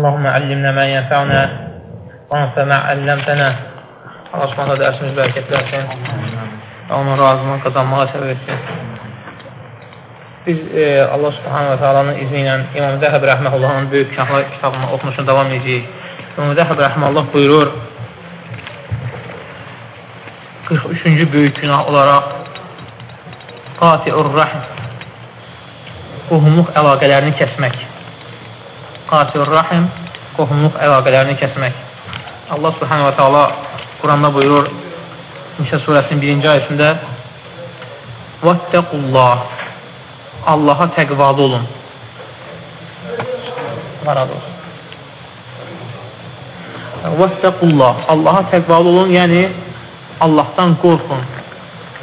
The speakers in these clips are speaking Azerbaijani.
اللهم علمنا ما ينفعنا وانفع ما علمتنا Allah subhanətə dərsimiz bərəkətlərsin və onun razılığını qazanmağa səbəb etsin. Biz e, Allah subhanətə teala'nın izni ilə İmam Zəhəb Rəhməhullahın böyük günahlar kitabını oxunuşunu davam edəcəyik. İmam Zəhəb Rəhməllah buyurur 43-cü böyük günah olaraq Qati'ur Rahm qohumluq əlaqələrini kəsmək. Qati'ur Rahim qohumluq əlaqələrini kəsmək. Allah subhanahu wa ta'ala Quranda buyurur Nişə surəsinin birinci ayəsində Vəttəqullah Allaha təqvalı olun. Marad olsun. Vəttəqullah Allaha təqvalı olun, yəni Allahdan qorxun.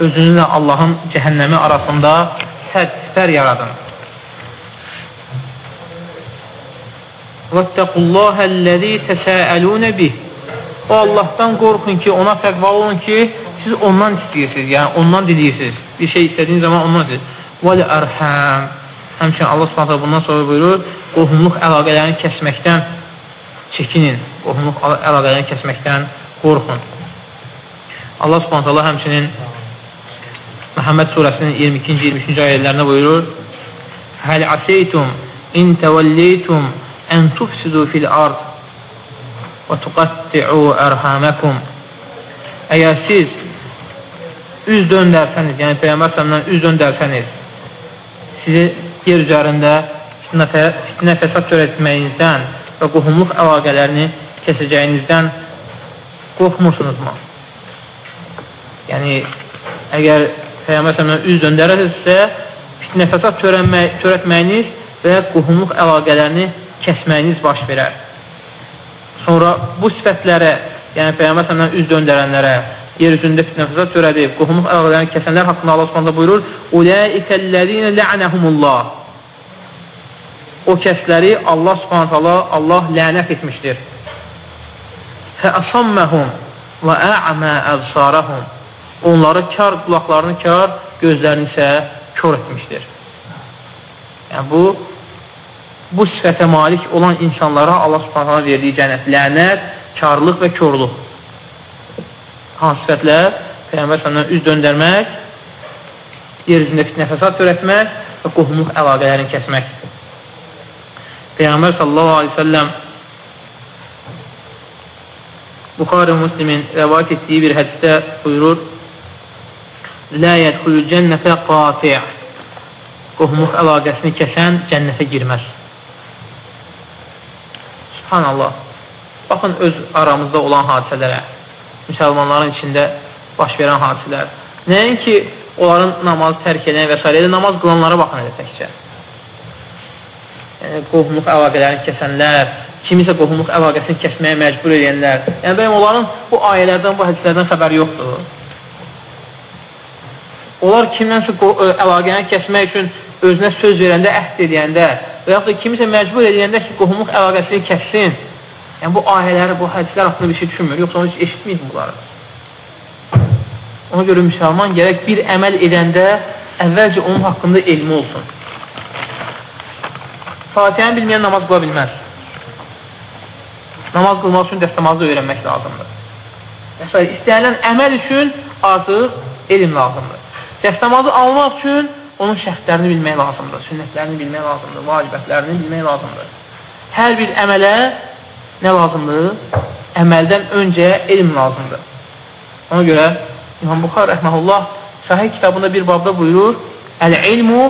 Özünüzlə Allahın cəhənnəmi arasında sər yaradın. Vəttəqullahəl-ləzi təsəəlunə bih. O Allahdan qorxun ki, ona təqvalı olun ki, siz ondan istəyirsiniz, yəni ondan deyirsiniz. Bir şey istədiyiniz zaman ondan istəyirsiniz. Vəl-ərhəm. Həmçinin Allah subhanətə bundan sonra buyurur, qohumluq əlaqələrini kəsməkdən çəkinin, qohumluq əlaqələrini kəsməkdən qorxun. Allah subhanətə həmçinin Məhəmməd surəsinin 22-ci, 23-cü ayələrində buyurur, Həl aseytum in təvəlleytum ən tufsidu fil ard və tuqatti'u ərhaməkum Əgər siz üz döndərsəniz, yəni Peyyəmbər sələmdən üz döndərsəniz, sizi yer üzərində fitnə fəsad törətməyinizdən və qohumluq əlaqələrini kəsəcəyinizdən qorxmursunuzmu? Yəni, əgər Peyyəmbər sələmdən üz döndərəsinizsə, fitnə fəsad törətməyiniz və qohumluq əlaqələrini kəsməyiniz baş verər. Sonra bu sifətlərə, yəni Peyyəmbər səndən üz döndərənlərə, yer üzündə fitnəfəsat törədib, qohumluq əlaqələrini kəsənlər haqqında Allah Subhanahu buyurur: "Ulaikellezine la'nahumullah." O kəsləri Allah Subhanahu taala Allah lənət etmişdir. Fa'asammahum və a'ma absarahum. Onları kar qulaqlarını kar, gözlərini isə kör etmişdir. Yəni bu bu sifətə malik olan insanlara Allah subhanətə verdiyi cənnət, lənət, karlıq və körlük. Hansı sifətlər? Peyyəmbər səndən üz döndərmək, yer üzündə fitnə fəsad törətmək və qohumluq əlaqələrini kəsmək. Peyyəmbər sallallahu aleyhi ve selləm Buxarı Müslimin rəvayət etdiyi bir hədisdə buyurur Lə yədxulü cənnətə qati'a Qohumluq əlaqəsini kəsən cənnətə girməz. Subhanallah. Baxın öz aramızda olan hadisələrə, müsəlmanların içində baş verən hadisələr. Nəinki onların namazı tərk edən və s. namaz qılanlara baxın elə təkcə. Yəni, qohumluq əlaqələrini kəsənlər, kimisə qohumluq əlaqəsini kəsməyə məcbur edənlər. Yəni, bəyəm onların bu ayələrdən, bu hədislərdən xəbəri yoxdur. Onlar kimdənsə əlaqəni kəsmək üçün özünə söz verəndə, əhd edəndə və yaxud da kimisə məcbur edəndə ki, qohumluq əlaqəsini kəssin. Yəni, bu ayələri, bu hədislər haqqında bir şey düşünmür, yoxsa onu heç eşitməyib bunları. Ona görə müsəlman gərək bir əməl edəndə əvvəlcə onun haqqında elmi olsun. Fatihəni bilməyən namaz qıla bilməz. Namaz qılmaq üçün dəstəmazı öyrənmək lazımdır. Məsələn, istəyənən əməl üçün artıq elm lazımdır. Dəstəmazı almaq üçün onun şərtlərini bilmək lazımdır, sünnətlərini bilmək lazımdır, vacibətlərini bilmək lazımdır. Hər bir əmələ nə lazımdır? Əməldən öncə elm lazımdır. Ona görə İmam Buxar rəhməhullah sahih kitabında bir babda buyurur Əl-ilmu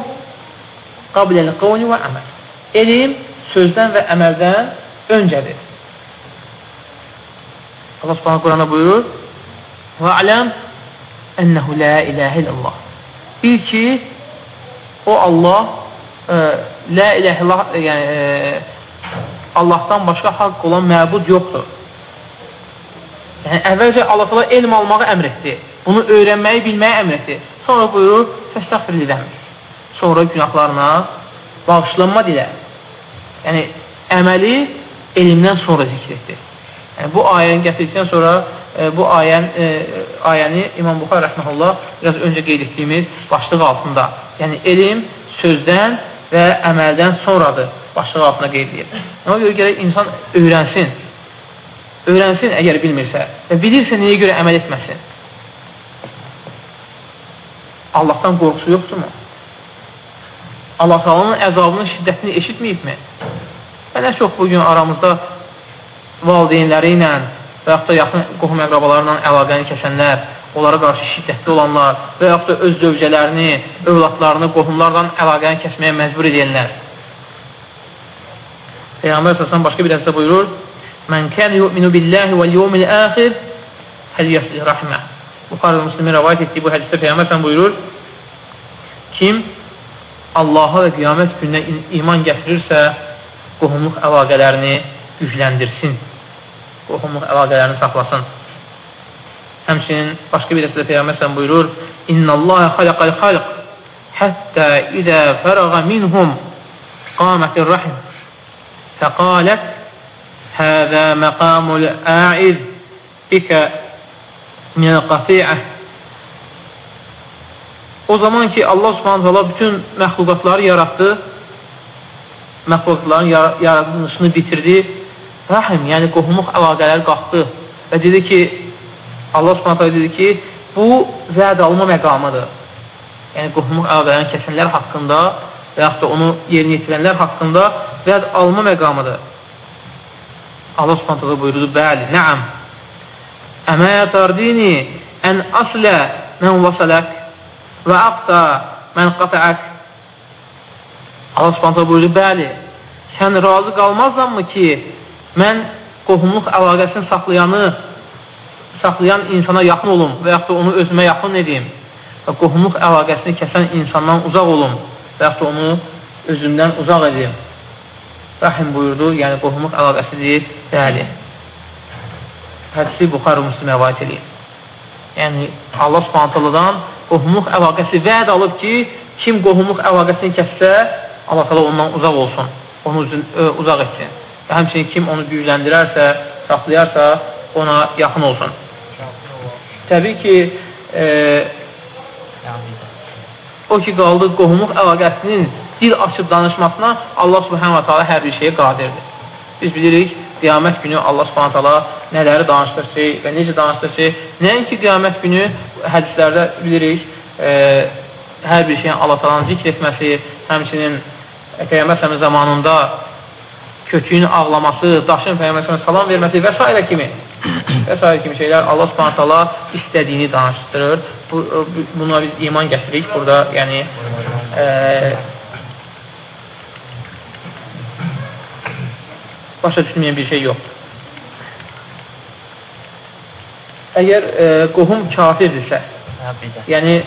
qabləl qavni və əməl. Elm sözdən və əməldən öncədir. Allah subhanahu Qurana buyurur və aləm ənəhu la iləhə illallah. Bil ki, o Allah e, la iləhə illallah yəni, e, Allahdan başqa haqq olan məbud yoxdur. Yəni, əvvəlcə Allah Allah elm almağı əmr etdi. Bunu öyrənməyi, bilməyi əmr etdi. Sonra buyurur, fəstəxfir edəmir. Sonra günahlarına bağışlanma dilə. Yəni, əməli elmdən sonra zikr etdi. Yəni, bu ayəni gətirdikdən sonra bu ayən, e, ayəni İmam Buxar rəhməhullah biraz öncə qeyd etdiyimiz başlıq altında. Yəni, elm sözdən və əməldən sonradır. başlığı altına qeyd edir. Ona görə gərək insan öyrənsin. Öyrənsin əgər bilmirsə və bilirsə niyə görə əməl etməsin. Allahdan qorxusu yoxdurmu? Allah Taalanın əzabının şiddətini eşitməyibmi? Və nə çox bugün aramızda valideynləri ilə və yaxud da yaxın qohum əqrabalarla əlaqəni kəsənlər, onlara qarşı şiddətli olanlar və yaxud da öz zövcələrini, övladlarını qohumlarla əlaqəni kəsməyə məcbur edənlər. Peyğəmbər səsən başqa bir hədisdə buyurur, Mən kən yu'minu billahi vəl yevmil əxir həl yəsli rəhmə. Buxarı Müslimin rəvayət etdiyi bu hədisdə Peyğəmbər sən buyurur, kim Allaha və qiyamət gününə iman gətirirsə, qohumluq əlaqələrini gücləndirsin, qohumluq əlaqələrini saxlasın. Həmçinin başqa bir əsədə Peyğəmbər sən buyurur, İnna Allah xalaqal xalq həttə idə fərəğə minhum qamətir rəhim fəqalət həzə məqamul ə'iz bikə minəl qati'ə O zaman ki Allah subhanahu Allah bütün məxluqatları yaratdı, məxluqatların yaradılışını bitirdi, rəhim, yəni qohumluq əlaqələri qalxdı və dedi ki, Allah subhanahu dedi ki, bu vəd alma məqamıdır. Yəni qohumluq əlaqələrini kəsənlər haqqında və yaxud da onu yerinə yetirənlər haqqında vəd alma məqamıdır. Allah subhanahu buyurdu, bəli, nəam. Əmə yətardini ən aslə mən vasalək və aqta mən qatəək. Allah subhanətə buyurdu, bəli, sən razı qalmazsanmı ki, mən qohumluq əlaqəsini saxlayanı, saxlayan insana yaxın olum və yaxud da onu özümə yaxın edeyim və qohumluq əlaqəsini kəsən insandan uzaq olum və yaxud da onu özümdən uzaq edeyim. Rəhim buyurdu, yəni qohumluq əlaqəsidir, bəli. Hədisi Buxarı Müslim rəvayət edir. Yəni, Allah subhanətələrdən qohumluq əlaqəsi vəd alıb ki, kim qohumluq əlaqəsini kəssə, Allah təala ondan uzaq olsun, onu uzaq etsin. Və həmçinin kim onu gücləndirərsə, saxlayarsa, ona yaxın olsun. Təbii ki, e, o ki, qaldı qohumluq əlaqəsinin dil açıb danışmasına Allah subhanahu ta'ala hər bir şeyə qadirdir. Biz bilirik, qiyamət günü Allah subhanahu ta'ala nələri danışdıracaq və necə danışdıracaq. Nəinki qiyamət günü hədislərdə bilirik, e, hər bir şeyin Allah talanın zikr etməsi, həmçinin Peyğəmbər zamanında köküyün ağlaması, daşın Peyğəmbər salam verməsi və s. kimi və s. kimi şeylər Allah subhanət hala istədiyini danışdırır. Bu, buna biz iman gətiririk. Burada yəni e, başa düşməyən bir şey yoxdur. Əgər e, qohum kafirdirsə, yəni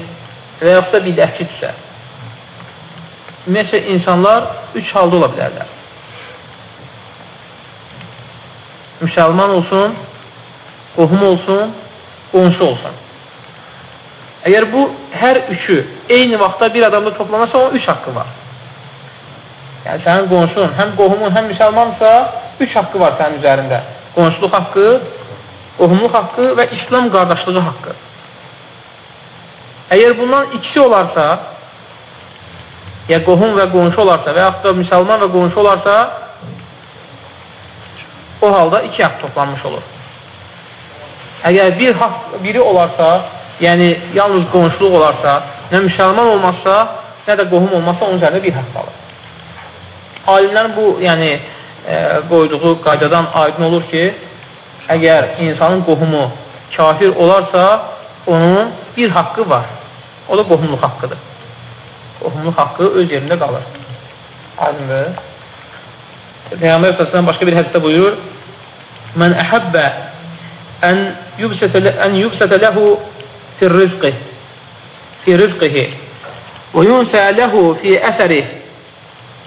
və yaxud da bidətçidirsə, ümumiyyətlə insanlar üç halda ola bilərlər. Müsəlman olsun, qohum olsun, qonşu olsun. Əgər bu hər üçü eyni vaxtda bir adamda toplanırsa, onun üç haqqı var. Yəni, sənin qonşun, həm qohumun, həm müsəlmansa, üç haqqı var sənin üzərində. Qonşuluq haqqı, qohumluq haqqı və İslam qardaşlığı haqqı. Əgər bundan ikisi olarsa, ya qohum və qonşu olarsa və yaxud da müsəlman və qonşu olarsa, o halda iki haqq toplanmış olur. Əgər bir haqq, biri olarsa, yəni yalnız qonşuluq olarsa, nə müsəlman olmazsa, nə də qohum olmazsa, onun üzərində bir haqq alır. Alimlərin bu, yəni, e, qoyduğu qaydadan aydın olur ki, əgər insanın qohumu kafir olarsa, onun bir haqqı var. O da qohumluq haqqıdır. Qohumluq haqqı öz yerində qalır. Aydındır. Peyğəmbər səsələn başqa bir hədisdə buyurur, Mən əhəbbə ən yübsətə ləhu fi rizqih fi rizqihi və yunsə ləhu fi əsərih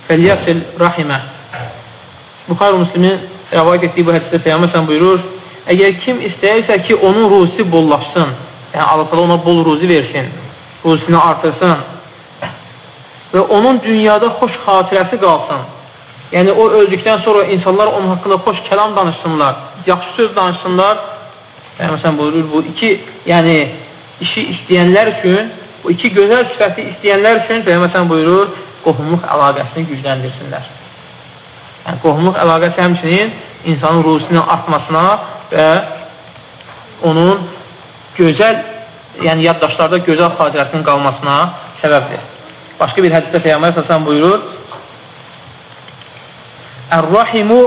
fəliyəsil rahimə Buxar Müslimin rəvayət etdiyi bu hədisdə Peyğəmbər buyurur, əgər kim istəyirsə ki, onun ruzi bollaşsın, yəni Allah ona bol ruzi versin, ruzisini artırsın və onun dünyada xoş xatirəsi qalsın. Yəni, o öldükdən sonra insanlar onun haqqında xoş kəlam danışsınlar, yaxşı söz danışsınlar. Yəni, məsələn, buyurur, bu iki, yəni, işi istəyənlər üçün, bu iki gözəl sifəti istəyənlər üçün, məsələn, buyurur, qohumluq əlaqəsini gücləndirsinlər. Yəni, qohumluq əlaqəsi həmçinin insanın ruhusinin artmasına və onun gözəl, yəni yaddaşlarda gözəl xatirəsinin qalmasına səbəbdir. Başqa bir hədisdə Peyyəmbər səsən buyurur, Ər-Rahimu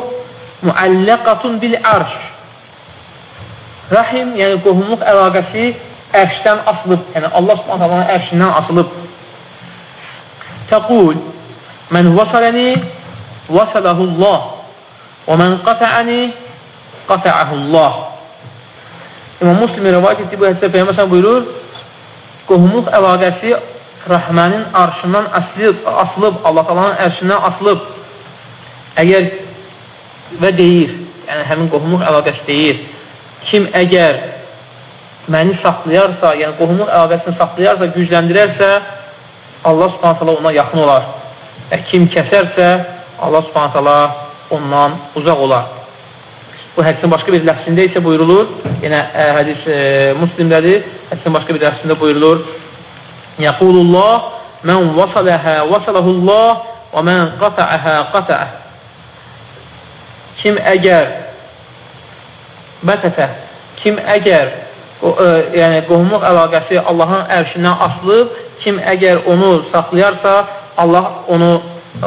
muəlləqatun bil-ərş Rahim, yəni qohumluq əlaqəsi ərşdən asılıb, yəni Allah subhanətələrinin ərşindən asılıb. Təqul, mən vasaləni, vasaləhullah və mən qatəəni, qatəəhullah. İmam Muslim rəvayət etdi bu hədisdə Peyyəməsən buyurur, qohumluq əlaqəsi rəhmənin arşından asılıb, asılıb Allah talanın ərşindən asılıb. Əgər və deyir, yəni həmin qohumluq əlaqəsi deyir, kim əgər məni saxlayarsa, yəni qohumluq əlaqəsini saxlayarsa, gücləndirərsə, Allah subhanətələ ona yaxın olar. Və kim kəsərsə, Allah subhanətələ ondan uzaq olar. Bu hədisin başqa bir ləfsində isə buyurulur, yenə ə, hədis ə, muslimdədir, hədisin başqa bir ləfsində buyurulur, Yəqulullah, mən vasaləhə vasaləhullah və mən qatəəhə qatəəh. Kim əgər Bətətə, kim əgər o, ə, yəni qohumluq əlaqəsi Allahın ərşindən asılıb, kim əgər onu saxlayarsa, Allah onu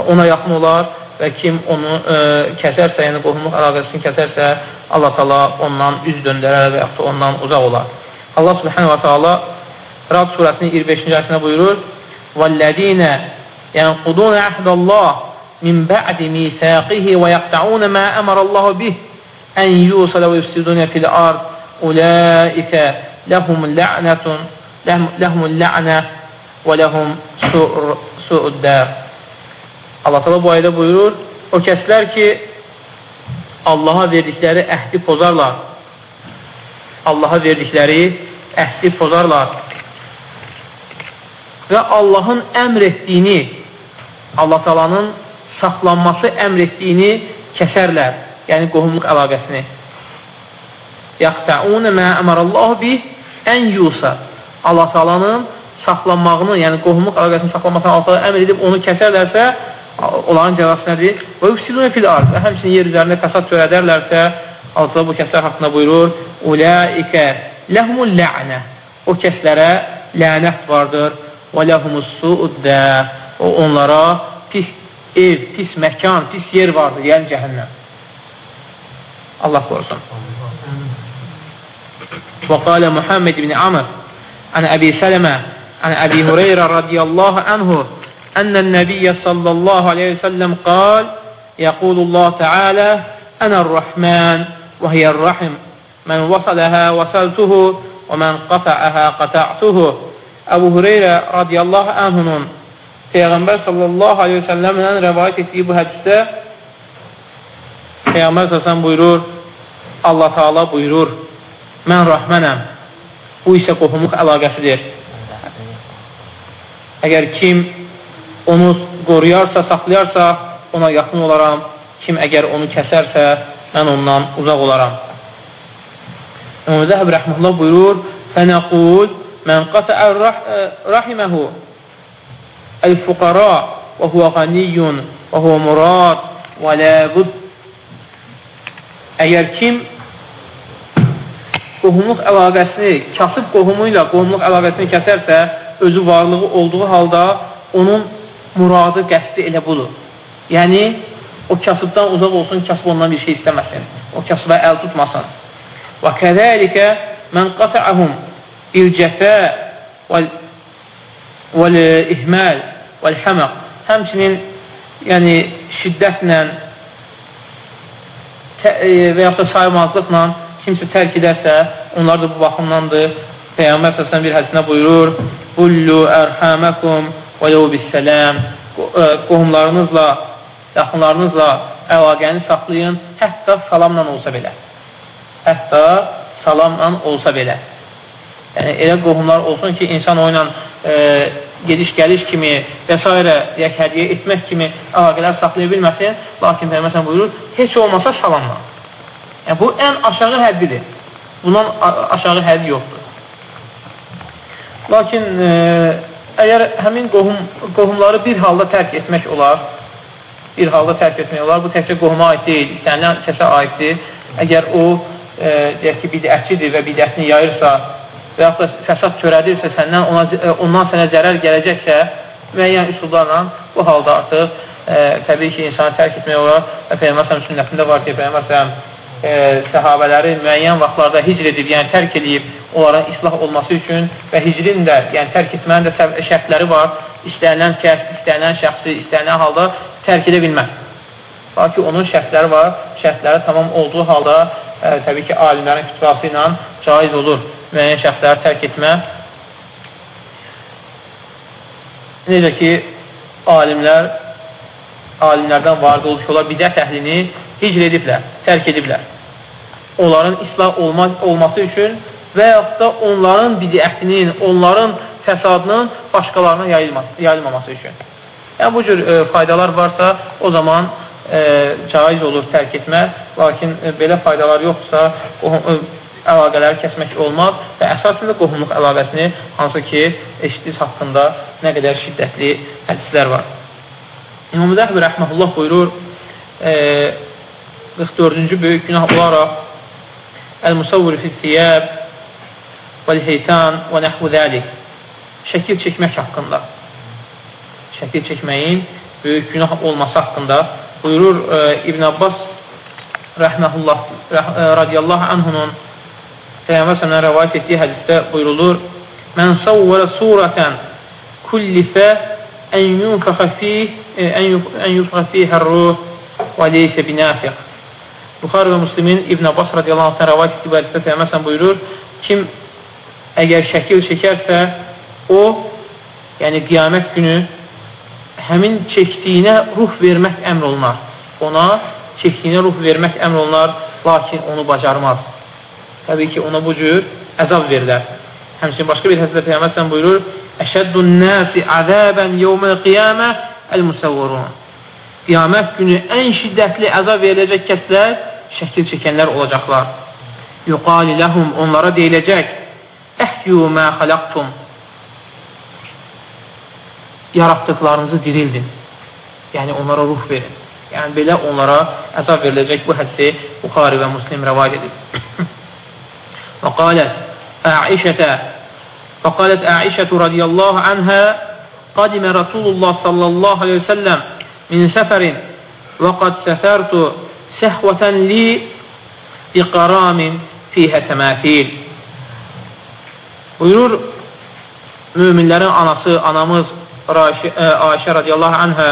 ona yaxın olar və kim onu ə, kəsərsə, yəni qohumluq əlaqəsini kəsərsə, Allah təala ondan üz döndərər və yaxud da ondan uzaq olar. Allah subhanahu wa ta'ala Rad surəsinin 25-ci ayəsində buyurur: "Vallazina yanquduna ahdallah min ba'di mithaqihi və yaqta'una ma amara Allah bih" ən yusala və yufsidunə fil ard ulaikə ləhum lə'nətun ləhum lə'nə və ləhum su'uddər Allah təala bu ayədə buyurur. O kəslər ki Allaha verdikləri əhdi pozarlar. Allaha verdikləri əhdi pozarlar. Və Allahın əmr etdiyini Allah talanın saxlanması əmr etdiyini kəsərlər yəni qohumluq əlaqəsini. Yaqta'un mə əmərallahu bih ən yusa. Allah Taala'nın saxlanmağını, yəni qohumluq əlaqəsini saxlamasını Allah əmr edib onu kəsərlərsə, onların cəzası nədir? Və yufsidun fil. Və həmçinin yer üzərində fəsad törədərlərsə, Allah bu kəslər haqqında buyurur: "Ulaikə lehumul la'nə." O kəslərə lənət vardır. Və lehumus su'uddə. O onlara pis ev, pis məkan, pis yer vardır, yəni cəhənnəm. Allah korusun. وقال محمد بن عمر عن أبي سلمة عن أبي هريرة رضي الله عنه أن النبي صلى الله عليه وسلم قال يقول الله تعالى أنا الرحمن وهي الرحم من وصلها وصلته ومن قطعها قطعته Əbu Hüreyrə radiyallahu anhunun Peyğəmbər sallallahu aleyhi ve sellemdən rəvayət etdiyi bu hədisdə Peyğəmbər səsən buyurur, Allah Taala buyurur, mən rəhmənəm, bu isə qohumluq əlaqəsidir. Əgər kim onu qoruyarsa, saxlayarsa, ona yaxın olaram, kim əgər onu kəsərsə, mən ondan uzaq olaram. İmam Zəhəb rəhməllah buyurur, fənəqul, mən qatəə rahiməhu qaniyyun və huvə murad və lə bud Əgər kim qohumluq əlaqəsini, kasıb qohumu ilə qohumluq əlaqəsini kəsərsə, özü varlığı olduğu halda onun muradı, qəsdi elə budur. Yəni, o kasıbdan uzaq olsun, kasıb ondan bir şey istəməsin. O kasıba əl tutmasın. Və kəzəlikə mən qatəəhum ilcəfə vəl-ihməl vəl-həmaq həmçinin yəni, şiddətlə və yaxud da saymazlıqla kimsə tərk edərsə, onlar da bu baxımdandır. Peyyambər səsən bir hədisində buyurur, Qullu ərhəməkum və ləv bissələm e, qohumlarınızla, yaxınlarınızla əlaqəni saxlayın, hətta salamla olsa belə. Hətta salamla olsa belə. Yəni, elə qohumlar olsun ki, insan o ilə e, gediş-gəliş kimi və s. deyək, hədiyə etmək kimi əlaqələr saxlaya bilməsin, lakin Peyğəmbər buyurur, heç olmasa salamla. Yəni, bu ən aşağı həddidir. Bundan aşağı həddi yoxdur. Lakin e, əgər həmin qohum, qohumları bir halda tərk etmək olar, bir halda tərk etmək olar. Bu təkcə qohuma aid deyil, istənilən kəsə aiddir. Əgər o, e, deyək ki, bidətçidir və bidətini yayırsa və yaxud da fəsad törədirsə, səndən ona, e, ondan sənə zərər gələcəksə, müəyyən üsullarla bu halda artıq e, təbii ki, insanı tərk etmək olar və Peyyəməsəm sünnətində var ki, Peyyəməsəm e, səhabələri müəyyən vaxtlarda hicr edib, yəni tərk edib, onların islah olması üçün və hicrin də, yəni tərk etmənin də şərtləri var. İstənilən kəs, istənilən şəxsi, istənilən halda tərk edə bilməz. Lakin onun şərtləri var. Şərtləri tamam olduğu halda ə, təbii ki, alimlərin kütübası ilə caiz olur müəyyən şəxsləri tərk etmə. Necə ki, alimlər alimlərdən varid olur ki, onlar bidət əhlini hicr ediblər, tərk ediblər. Onların islah olma, olması üçün və yaxud da onların bidətinin, onların fəsadının başqalarına yayılma, yayılmaması üçün. Yəni, bu cür e, faydalar varsa, o zaman e, caiz olur tərk etmək, lakin e, belə faydalar yoxsa, qohum, e, əlaqələri kəsmək olmaz və əsasında qohumluq əlaqəsini, hansı ki, eşitdiz haqqında nə qədər şiddətli hədislər var. İmam Zəhbi Rəhməhullah buyurur, e, 44-cü böyük günah olaraq Əl-Musavvir fi-Siyab vəl-Heytan və nəhvu zəlik şəkil çəkmək haqqında şəkil çəkməyin böyük günah olması haqqında buyurur e, İbn Abbas rəhməhullah rəh, e, radiyallahu anhunun Peyğəmbər sənə rəvayət etdiyi hədisdə buyurulur Mən savvərə surətən kullifə ən yunfəxə fih ən yunfəxə fihə ruh və leysə binafiq Buxar və Müslimin İbn Abbas radiyallahu anh rəvayət etdiyi hədisdə Peyğəmbər buyurur kim əgər şəkil çəkərsə o yəni qiyamət günü həmin çəkdiyinə ruh vermək əmr olunar. Ona çəkdiyinə ruh vermək əmr olunar, lakin onu bacarmaz. Təbii ki, ona bu cür əzab verilər. Həmçinin başqa bir hədisdə Peyğəmbər buyurur: "Əşəddun nasi azaban yawmal qiyamə el-musawwirun." Qiyamət günü ən şiddətli əzab veriləcək kəslər şəkil çəkənlər olacaqlar. Yuqali ləhum onlara deyiləcək: "Əhyu ma xalaqtum." yaratdıqlarınızı dirildin. Yəni, onlara ruh verin. Yəni, belə onlara əzab veriləcək bu hədsi Buxari və Muslim rəvad edib. və qalət Əişətə və qalət Əişətü radiyallahu anhə qadimə Rasulullah sallallahu aleyhi ve sellem min səfərin və qad səfərtu səhvətən li biqaramin fiyhə təməfil buyurur müminlərin anası, anamız Ayşə radiyallahu anhə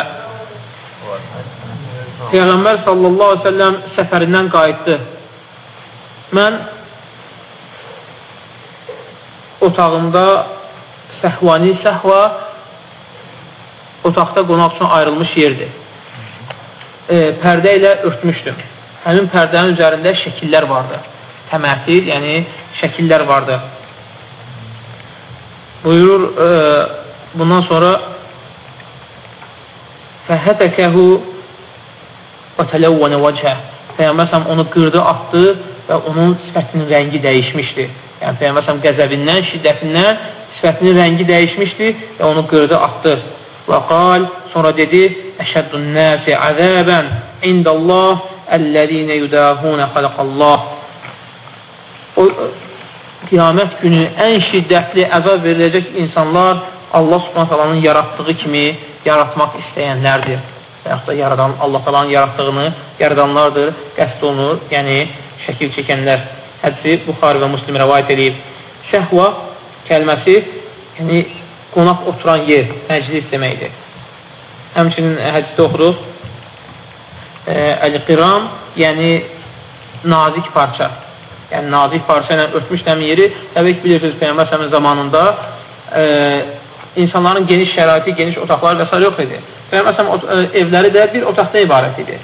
Peyğəmbər sallallahu aleyhi ve selləm səfərindən qayıtdı. Mən otağımda səhvani səhva otaqda qonaq üçün ayrılmış yerdir. E, pərdə ilə örtmüşdüm. Həmin pərdənin üzərində şəkillər vardı. Təmətil, yəni şəkillər vardı. Buyurur, e, bundan sonra fəhətəkəhu və tələvvənə vəcə Peyğəmbər onu qırdı, atdı və onun sifətinin rəngi dəyişmişdi. Yəni Peyğəmbər qəzəbindən, şiddətindən sifətinin rəngi dəyişmişdi və onu qırdı, atdı. Və qal, sonra dedi, Əşəddün nəsi əzəbən indəllah əlləzinə yudahunə xalqallah. O, qiyamət günü ən şiddətli əzab veriləcək insanlar Allah subhanət yaratdığı kimi yaratmaq istəyənlərdir. Və yaxud da yaradan, Allah talanın yaratdığını yaradanlardır, qəsd olunur, yəni şəkil çəkənlər. Hədisi Buxari və Muslim rəvayət edib. Şəhva kəlməsi, yəni qonaq oturan yer, məclis deməkdir. Həmçinin hədisdə oxuruq, əl-qiram, yəni nazik parça. Yəni nazik parça ilə örtmüş həmin yeri, təbii ki, bilirsiniz, Peyyəmbər zamanında e, insanların geniş şəraiti, geniş otaqlar və s. yox idi. Məsələn, e, evləri də bir otaqdan ibarət idi.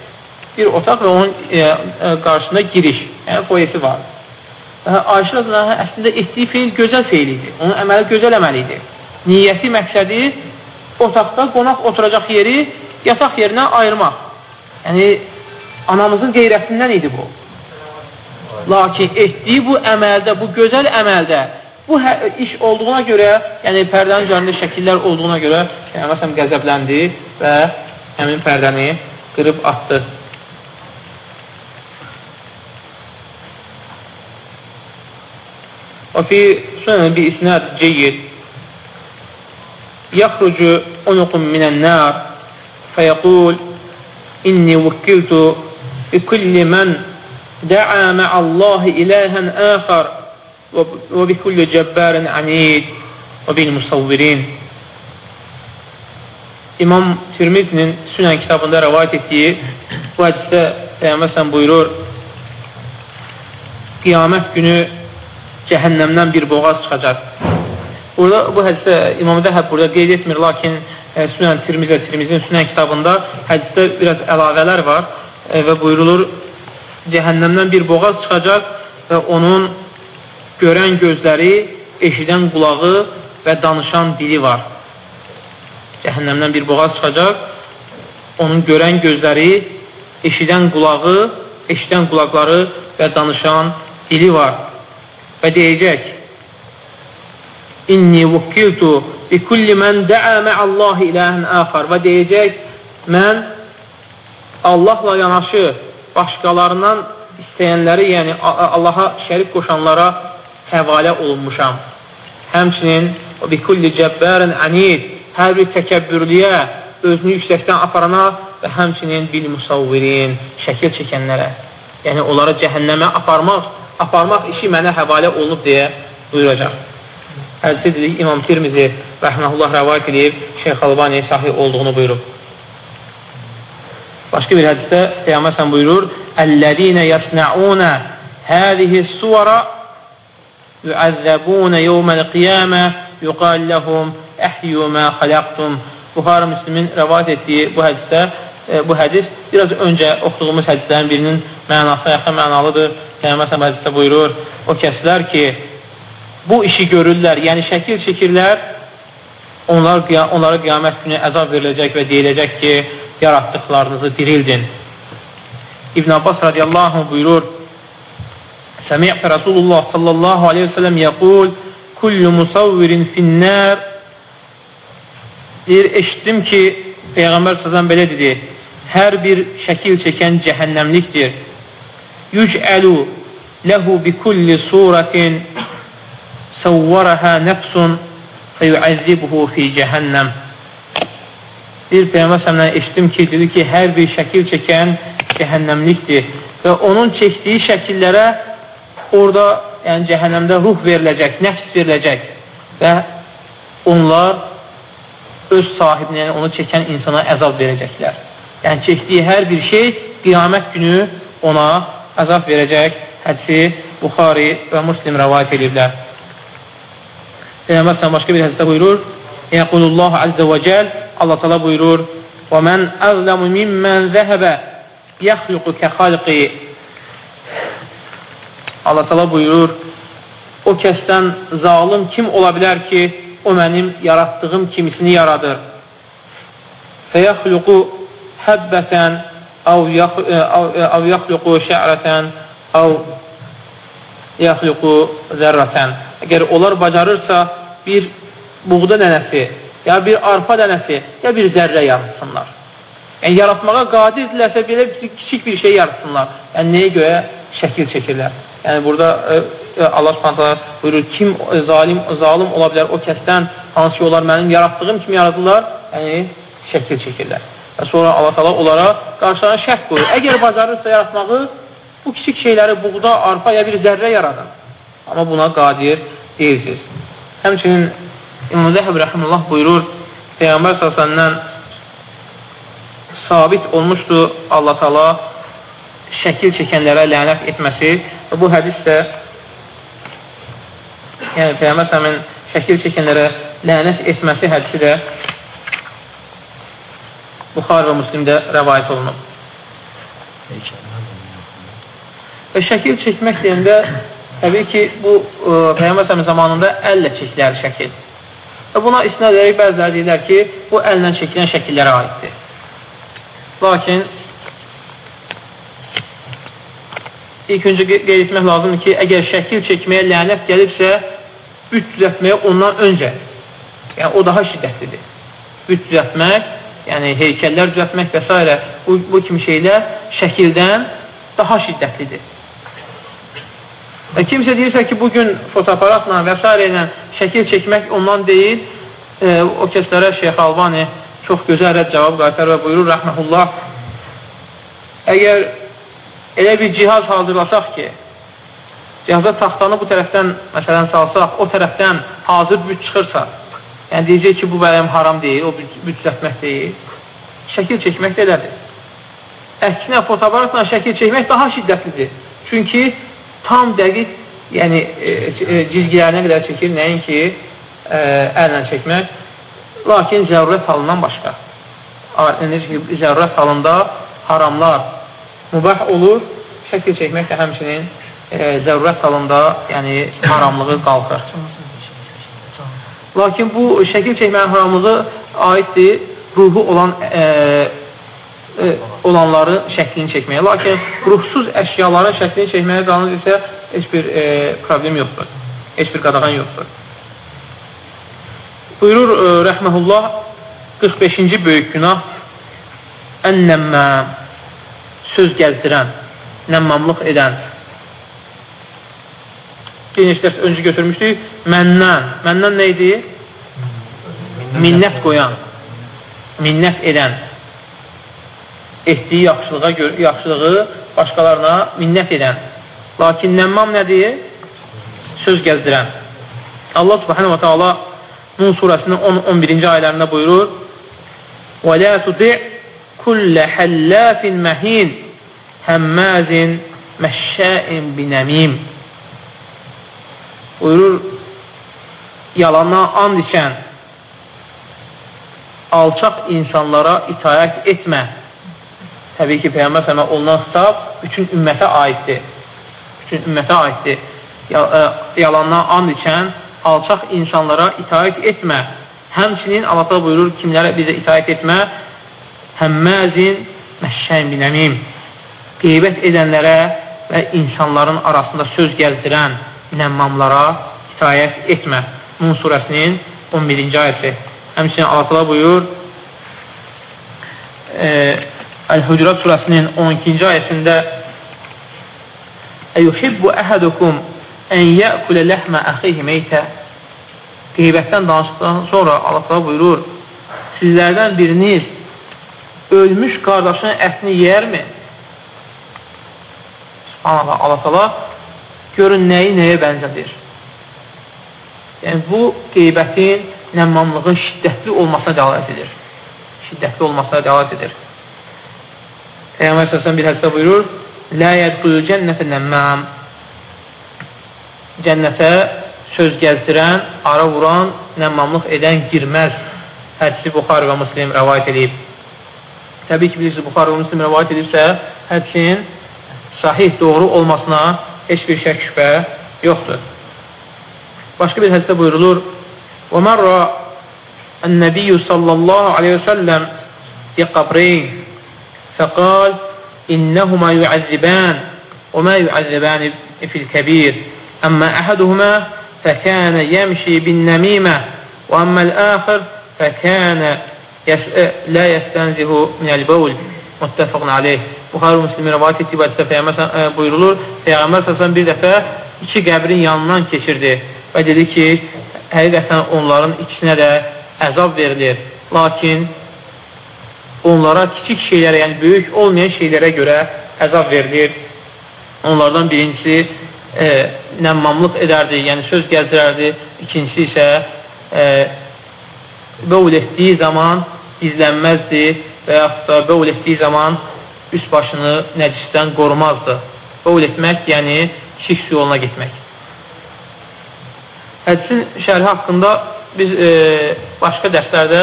Bir otaq və onun e, e, qarşısında giriş, yəni foyesi var. Ayşə Rəzələhə əslində etdiyi feil gözəl feil idi. Onun əməli gözəl əməli idi. Niyyəti, məqsədi otaqda qonaq oturacaq yeri yataq yerinə ayırmaq. Yəni, anamızın qeyrətindən idi bu. Lakin etdiyi bu əməldə, bu gözəl əməldə Bu hə, iş olduğuna görə, yəni pərdənin üzərində şəkillər olduğuna görə, yəni məsələn qəzəbləndi və həmin pərdəni qırıb atdı. وفي سنن بإسناد جيد. يخرج عنق من النار فيقول إني وكلت بكل من دعا مع الله إلها آخر وبكل جبار عنيد وبالمصورين İmam Tirmizinin Sünən kitabında rəvayət etdiyi bu hədisdə Peyğəmbər buyurur qiyamət günü cəhənnəmdən bir boğaz çıxacaq. Burada bu hədisdə İmam Zəhəb burada qeyd etmir, lakin e, Sünən Tirmizə, Tirmizin Sünən kitabında hədisdə biraz əlavələr var e, və buyurulur cəhənnəmdən bir boğaz çıxacaq və onun görən gözləri, eşidən qulağı və danışan dili var. Cəhənnəmdən bir boğaz çıxacaq, onun görən gözləri, eşidən qulağı, eşidən qulaqları və danışan dili var. Və deyəcək, İnni vukkiltu bi kulli mən də'a mə'allahi iləhən əxar və deyəcək, mən Allahla yanaşı başqalarından istəyənləri, yəni Allaha şərik qoşanlara həvalə olunmuşam. Həmçinin bi kulli cəbbərin anid hər bir təkəbbürlüyə, özünü yüksəkdən aparana və həmçinin bil musavvirin, şəkil çəkənlərə. Yəni, onlara cəhənnəmə aparmaq, aparmaq işi mənə həvalə olunub deyə buyuracaq. Hədisi dedik, İmam Tirmizi rəhməhullah rəvayət edib, Şeyx Albani sahih olduğunu buyurub. Başqa bir hədisdə Peyyambər sən buyurur, Əllədinə yəsnəunə həzihi suvara yuəzzəbunə yevməl qiyamə yuqal ləhum əhyu mə xaləqtum. Buxarı Müslümin rəvat etdiyi bu hədisdə, e, bu hədis biraz öncə oxuduğumuz hədislərin birinin mənası yaxın mənalıdır. Peyğəmbər hədisdə buyurur, o kəslər ki, bu işi görürlər, yəni şəkil çəkirlər, onlar, onlara qiyamət günü əzab veriləcək və deyiləcək ki, yaratdıqlarınızı dirildin. İbn Abbas radiyallahu anh buyurur, Səmi'ə Rasulullah sallallahu aleyhi ve sellem yəqul, kullu musavvirin finnər deyir, eşitdim ki, Peyğəmbər sözən belə dedi, hər bir şəkil çəkən cəhənnəmlikdir. Yücəlu ləhu bi kulli surətin səvvərəhə nəfsun fəyuəzzibuhu fi cəhənnəm. Bir Peyğəmbər sələmdən eşitdim ki, dedi ki, hər bir şəkil çəkən cəhənnəmlikdir və onun çəkdiyi şəkillərə orada yəni cəhənnəmdə ruh veriləcək, nəfs veriləcək və onlar öz sahibinə, yəni onu çəkən insana əzab verəcəklər. Yəni çəkdiyi hər bir şey qiyamət günü ona əzab verəcək. Hədisi Buxari və Muslim rəvayət ediblər. Peyğəmbər başqa bir hədisdə buyurur: "Yəqulullah azza və cəl" Allah təala buyurur: "Və men azlamu mimmen zəhəbə yaxluqu kəxalqi" Allah təala buyurur: O kəsdən zalım kim ola bilər ki, o mənim yaratdığım kimisini yaradır. Fəyəxluqu həbbətən əv yaxluqu şə'rətən əv yaxluqu zərrətən. Əgər onlar bacarırsa, bir buğda dənəsi, ya bir arpa dənəsi, ya bir zərrə yaratsınlar. Yəni, yaratmağa qadirdirlərsə, belə kiçik bir şey yaratsınlar. Yəni, nəyə görə şəkil çəkirlər? Yəni, burada e, e Allah subhanətə buyurur, kim zalim, zalim ola bilər o kəsdən, hansı ki, onlar mənim yaratdığım kimi yaradırlar, yəni, şəkil çəkirlər. Və sonra Allah təala onlara qarşılarına şərt qoyur. Əgər bacarırsa yaratmağı, bu kiçik şeyləri buğda, arpa ya bir zərrə yaradın. Amma buna qadir deyilsiniz. Həmçinin İmam Zəhəb rəhməllah buyurur, Peyğəmbər səsəndən sabit olmuşdu Allah təala şəkil çəkənlərə lənət etməsi və bu hədis də yəni Peyğəmbər səmin şəkil çəkənlərə lənət etməsi hədisi də Buxar və Müslimdə rəvayət olunub. Və şəkil çəkmək deyəndə təbii ki, bu e, Peyğəmbər səmin zamanında əllə çəkilər şəkil. Və buna istinad edərək bəziləri deyirlər ki, bu əllə çəkilən şəkillərə aiddir. Lakin ilk öncə qeyd etmək lazımdır ki, əgər şəkil çəkməyə lənət gəlibsə, büt düzətməyə ondan öncə, yəni o daha şiddətlidir. Büt düzətmək yəni heykəllər düzəltmək və s. Bu, bu kimi şeylər şəkildən daha şiddətlidir. Və kimsə deyirsə ki, bugün fotoaparatla və s. ilə şəkil çəkmək ondan deyil, e, o kəslərə Şeyx Albani çox gözəl rədd cavab qaytar və buyurur, rəhməhullah, əgər elə bir cihaz hazırlasaq ki, cihaza taxtanı bu tərəfdən, məsələn, salsaq, o tərəfdən hazır büt çıxırsa, yəni deyəcək ki, bu bələm haram deyil, o büt düzətmək deyil, şəkil çəkmək də elədir. Əksinə, fotoaparatla şəkil çəkmək daha şiddətlidir. Çünki tam dəqiq, yəni e, e, cizgilərinə qədər çəkir, nəinki e, əllə çəkmək. Lakin zərurət halından başqa. Necə ki, zərurət halında haramlar mübah olur, şəkil çəkmək də həmçinin e, zərurət halında yəni haramlığı qalxır. Lakin bu şəkil çəkmənin haramlığı aiddir ruhu olan e, e, olanları şəklini çəkməyə. Lakin ruhsuz əşyaların şəklini çəkməyə qalınız isə heç bir e, problem yoxdur. Heç bir qadağan yoxdur. Buyurur e, rəhməhullah 45-ci böyük günah ən-nəmmə söz gəzdirən, nəmmamlıq edən Geniş dərs öncə götürmüşdük. Məndən. Məndən nə idi? Minnət qoyan. Minnət edən etdiyi yaxşılığa görə, yaxşılığı başqalarına minnət edən. Lakin nəmmam nədir? Söz gəzdirən. Allah subhanahu wa ta'ala Nun surəsinin 11-ci ayələrində buyurur وَلَا تُدِعْ كُلَّ حَلَّافٍ مَهِينٍ هَمَّازٍ مَشَّاءٍ بِنَمِيمٍ Buyurur, yalana and içən, alçaq insanlara itayət etmə təbii ki, Peyyambər sələmə olunan xitab bütün ümmətə aiddir. Bütün ümmətə aiddir. E, yalandan and içən, alçaq insanlara itaət etmə. Həmçinin Allah buyurur, kimlərə bizə itaət etmə? Həmməzin məşşən binəmim. Qeybət edənlərə və insanların arasında söz gəldirən nəmmamlara itaət etmə. Nun surəsinin 11-ci ayəsi. Həmçinin Allah buyurur, e, Əl-Hücurat surəsinin 12-ci ayəsində Əyuhibbu əhədukum ən yəkulə ləhmə əxiyhi meytə Qeybətdən danışdıqdan sonra Allah buyurur Sizlərdən biriniz ölmüş qardaşının ətini yeyərmi? Subhanallah, Allah görün nəyi nəyə bənzədir. Yəni, bu qeybətin nəmmamlığın şiddətli olmasına dəlalət edir. Şiddətli olmasına dəlalət edir. Peyğəmbər səsən bir hədisdə buyurur, Lə yədxulul cənnətə nəmməm Cənnətə söz gəzdirən, ara vuran, nəmmamlıq edən girməz. Hədisi Buxar və Muslim rəvayət edib. Təbii ki, bilirsiniz, Buxar və Muslim rəvayət edibsə, hədisin sahih doğru olmasına heç bir şək şübhə yoxdur. Başqa bir hədisdə buyurulur, وَمَرَّ النَّبِيُّ صَلَّى اللّٰهُ عَلَيْهِ وسلم بِقَبْرِينَ فقال إنهما يعذبان وما يعذبان في الكبير أما أحدهما فكان يمشي بالنميمة وأما الآخر فكان. لا يستنزه من البول muttəfəqun aleyh. Buxarı Müslümin rəvayət etdiyi vəddə Peyğəmbər buyurulur, Peyğəmbər səsən bir dəfə iki qəbrin yanından keçirdi və dedi ki, həqiqətən onların ikisinə də əzab verilir. Lakin onlara kiçik şeylərə, yəni böyük olmayan şeylərə görə əzab verilir. Onlardan birincisi e, nəmmamlıq edərdi, yəni söz gəzdirərdi. İkincisi isə e, bövl etdiyi zaman gizlənməzdi və yaxud da bövl etdiyi zaman üst başını nəcisdən qorumazdı. Bövl etmək, yəni su yoluna getmək. Hədisin şərhi haqqında biz e, başqa dərslərdə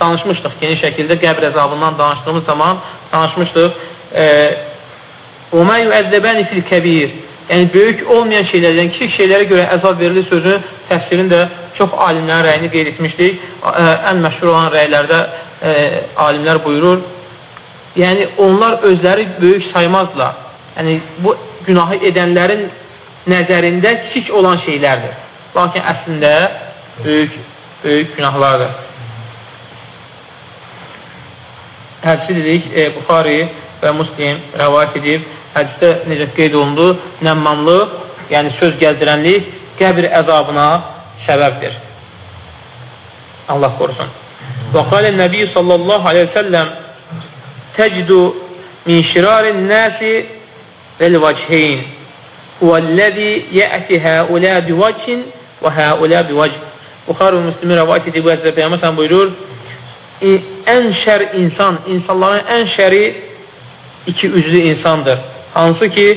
danışmışdıq geniş şəkildə qəbr əzabından danışdığımız zaman danışmışdıq. O mə yüəzzəbəni fil kəbir yəni böyük olmayan şeylərdən kiçik şeylərə görə əzab verilir sözü təfsirini də çox alimlərin rəyini qeyd etmişdik. Ən məşhur olan rəylərdə ə, alimlər buyurur. Yəni onlar özləri böyük saymazlar. Yəni bu günahı edənlərin nəzərində kiçik olan şeylərdir. Lakin əslində böyük böyük günahlardır. hədisi dedik, e, Buxari və Muslim rəvayət edib, hədisdə necə qeyd olundu, nəmmamlıq, yəni söz gəldirənlik qəbir əzabına səbəbdir. Allah qorusun. Və qalə Nəbi sallallahu aleyhi və səlləm təcdu min şirarin nəsi vəl-vəcheyn huvəl-ləzi yəti həulə bivəchin və həulə bivəchin Buxar və Müslümi rəvayət edib bu hədisdə Peyyəməsən buyurur, ən şər insan, insanların ən şəri iki üzlü insandır. Hansı ki,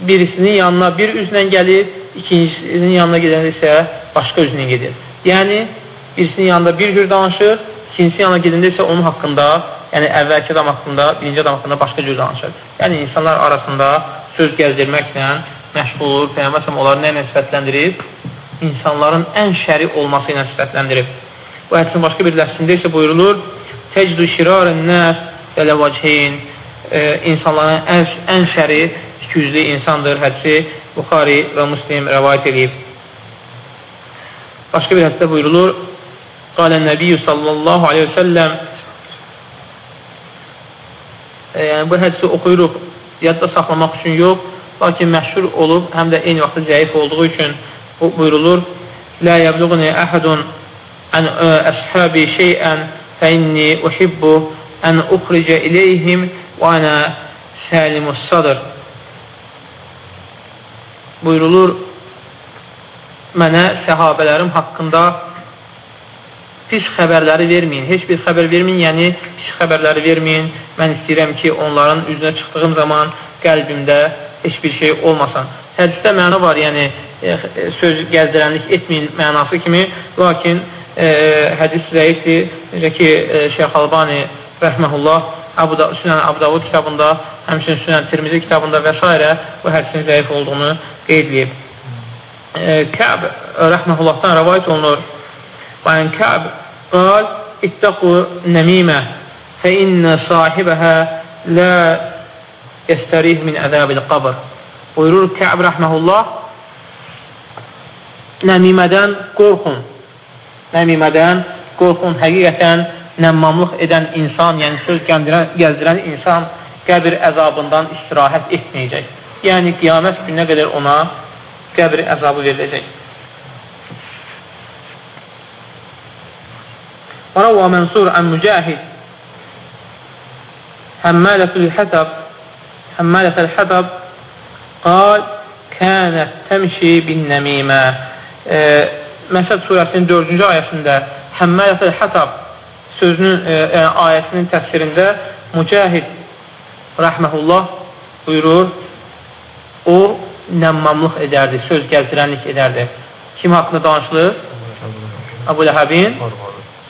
birisinin yanına bir üzlə gəlir, ikincisinin yanına gedəndə isə başqa üzlə gedir. Yəni, birisinin yanında bir cür danışır, ikincisinin yanına gedəndə isə onun haqqında, yəni əvvəlki adam haqqında, birinci adam haqqında başqa cür danışır. Yəni, insanlar arasında söz gəzdirməklə məşğul olur. Peyyəməsəm onları nə ilə sifətləndirib? insanların ən şəri olması ilə sifətləndirib. Bu hədisin başqa bir ləhsində isə buyurulur, Təcdü şirarın nəs ələvəcəyin e, insanların ən, ən şəri ikiyüzlü insandır. Hədisi Buxari və Muslim rəvayət edib. Başqa bir hədisdə buyurulur, Qalə Nəbiyyü sallallahu aleyhi və səlləm e, yəni bu hədisi oxuyuruq yadda saxlamaq üçün yox, lakin məşhur olub, həm də eyni vaxtda zəif olduğu üçün buyurulur. Lə yəbluğni əhədun ən əshabi şeyən fə inni uhibbu ən uxricə iləyhim və ənə səlimus sadır buyurulur mənə səhabələrim haqqında pis xəbərləri verməyin, heç bir xəbər verməyin, yəni pis xəbərləri verməyin. Mən istəyirəm ki, onların üzünə çıxdığım zaman qəlbimdə heç bir şey olmasın. Hədisdə məna var, yəni E, söz gəzdirənlik etməyin mənası kimi, lakin e, hədis zəifdir. Necə ki, e, Şeyx Albani rəhməhullah Abu da, Sünən Abu Davud kitabında, həmçinin Sünən Tirmizi kitabında və s. bu hədisin zəif olduğunu qeyd edib. E, Kəb rəhməhullahdan rəvayət olunur. Bayən Kəb ittəqu nəmimə fə innə sahibəhə lə yəstərih min əzəbil qabr. Buyurur Kəb rəhməhullah, nəmimədən qorxun. Nəmimədən qorxun. Həqiqətən nəmmamlıq edən insan, yəni söz gəzdirən insan qəbir əzabından istirahət etməyəcək. Yəni, qiyamət gününə qədər ona qəbir əzabı veriləcək. وروى منصور عن مجاهد حمالة الحطب حمالة الحطب قال كانت تمشي بالنميمة e, Məsəd surəsinin 4-cü ayəsində Həmmələtəl Hətab sözünün e, yəni, ayəsinin təfsirində Mücahid rəhməhullah buyurur, o nəmmamlıq edərdi, söz gəzdirənlik edərdi. Kim haqqında danışılır? Abu Ləhəbin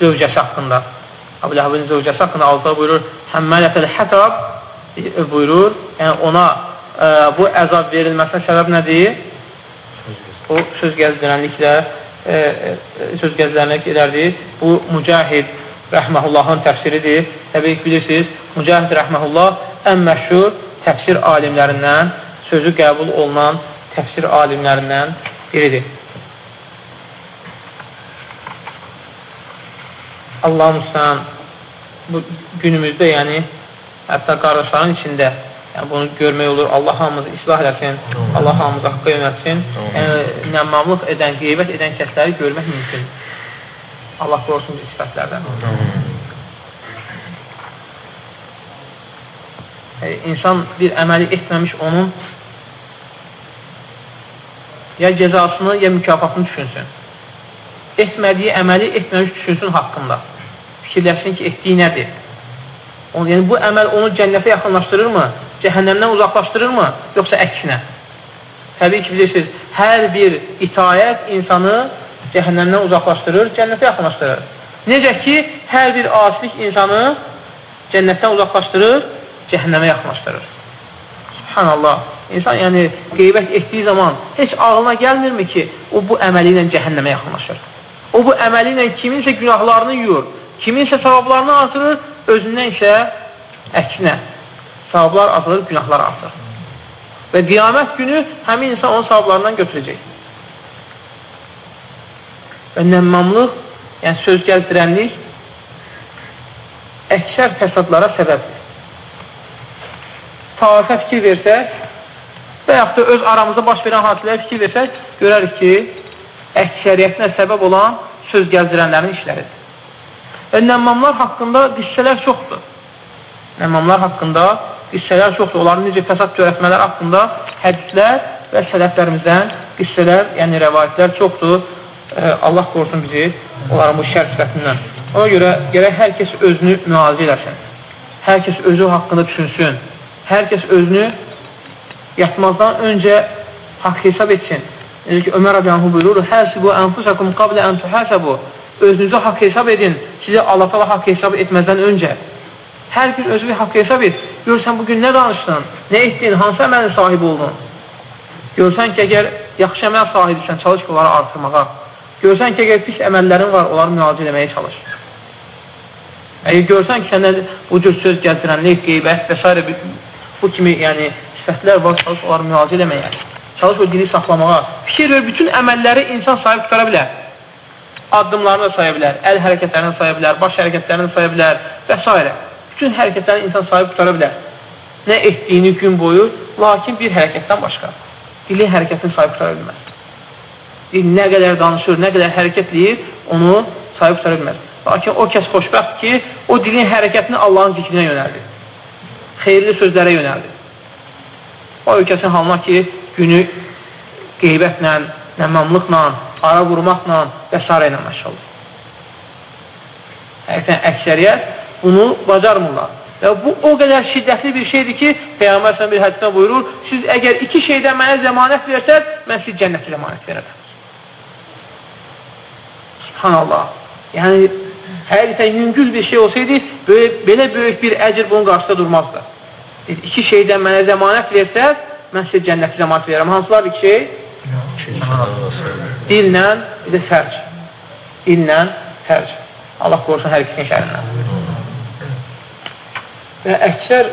zövcəsi haqqında. Abu Ləhəbin zövcəsi haqqında Allah buyurur, Həmmələtəl Hətab buyurur, yəni ona ə, e, bu əzab verilməsinə səbəb nədir? O söz gəzdirənliklə ə, ə, söz gəzdirənlik edərdi. Bu Mücahid rəhməhullahın təfsiridir. Təbii ki, bilirsiniz, Mücahid rəhməhullah ən məşhur təfsir alimlərindən, sözü qəbul olunan təfsir alimlərindən biridir. Allah müstəhan bu günümüzdə yəni hətta qardaşların içində Yəni, bunu görmək olur. Allah hamımızı islah eləsin. Allah hamımızı haqqa yönətsin. Yəni, nəmmamlıq edən, qeybət edən kəsləri görmək mümkün. Allah qorusun biz sifətlərdən. Yəni, insan bir əməli etməmiş onun ya cəzasını, ya mükafatını düşünsün. Etmədiyi əməli etməmiş düşünsün haqqında. Fikirləşsin ki, etdiyi nədir? Onu, yəni, bu əməl onu cənnətə yaxınlaşdırırmı? Cəhənnəmdən uzaqlaşdırırmı? Yoxsa əksinə? Təbii ki, bilirsiniz, hər bir itayət insanı cəhənnəmdən uzaqlaşdırır, cənnətə yaxınlaşdırır. Necə ki, hər bir asilik insanı cənnətdən uzaqlaşdırır, cəhənnəmə yaxınlaşdırır. Subhanallah. İnsan yəni qeybət etdiyi zaman heç ağlına gəlmirmi ki, o bu əməli ilə cəhənnəmə yaxınlaşır. O bu əməli ilə kiminsə günahlarını yuyur, kiminsə savablarını artırır, özündən isə əksinə savablar azalır, günahlar artır. Və qiyamət günü həmin insan onun savablarından götürəcək. Və nəmmamlıq, yəni söz gəzdirənlik əksər fəsadlara səbəbdir. Tarixə fikir versək və yaxud da öz aramızda baş verən hadisələrə fikir versək, görərik ki, əksəriyyətinə səbəb olan söz gəzdirənlərin işləridir. Və nəmmamlar haqqında qissələr çoxdur. Nəmmamlar haqqında qissələr çoxdur. Onların necə fəsad törətmələr haqqında hədislər və sələflərimizdən qissələr, yəni rəvayətlər çoxdur. Allah qorusun bizi onların bu şər sifətindən. Ona görə gərək hər kəs özünü müalicə eləsin. Hər kəs özü haqqında düşünsün. Hər kəs özünü yatmazdan öncə haqq hesab etsin. Necə ki, Ömər Əbiyanhu buyurur, Həsibu ənfusakum qablə ən tuhəsəbu. Özünüzü haqq hesab edin, sizi Allah tala haqq hesab etməzdən öncə. Hər gün özünü haqq hesab et. Görsən, bugün nə danışdın, nə etdin, hansı əməlin sahibi oldun. Görsən ki, əgər yaxşı əməl sahibisən, çalış ki, onları artırmağa. Görsən ki, əgər pis əməllərin var, onları müalicə eləməyə çalış. Əgər görsən ki, səndən bu cür söz gəldirənlik, qeybət və s. bu kimi yəni, sifətlər var, çalış onları müalicə eləməyə. Çalış o dili saxlamağa. Fikir ver, bütün əməlləri insan sahib tutara bilər. Addımlarını da saya bilər, əl hərəkətlərini saya bilər, baş hərəkətlərini saya bilər və s. Bütün hərəkətlərini insan sahib tutara bilər. Nə etdiyini gün boyu, lakin bir hərəkətdən başqa. Dilin hərəkətini sahib tutara bilməz. Dil nə qədər danışır, nə qədər hərəkət edir, onu sahib tutara bilməz. Lakin o kəs xoşbəxt ki, o dilin hərəkətini Allahın zikrinə yönəldir. Xeyirli sözlərə yönəldir. O ölkəsin halına ki, günü qeybətlə, nəmamlıqla, ara vurmaqla və s. ilə məşğuldur. Həqiqətən, əksəriyyət bunu bacarmırlar. Və bu o qədər şiddətli bir şeydir ki, Peyyambər bir hədisdə buyurur, siz əgər iki şeydən mənə zəmanət versəz, mən siz cənnəti zəmanət verərəm. Subhanallah. Yəni, həqiqətən yüngül bir şey olsaydı, böyük, belə böyük bir əcr bunun qarşısında durmazdı. İki şeydən mənə zəmanət versəz, mən sizə cənnəti zəmanət verərəm. Hansılar iki şey? Dillə, bir də fərc. Dillə, fərc. Allah qorusun hər ikisinin şərindən. Və əksər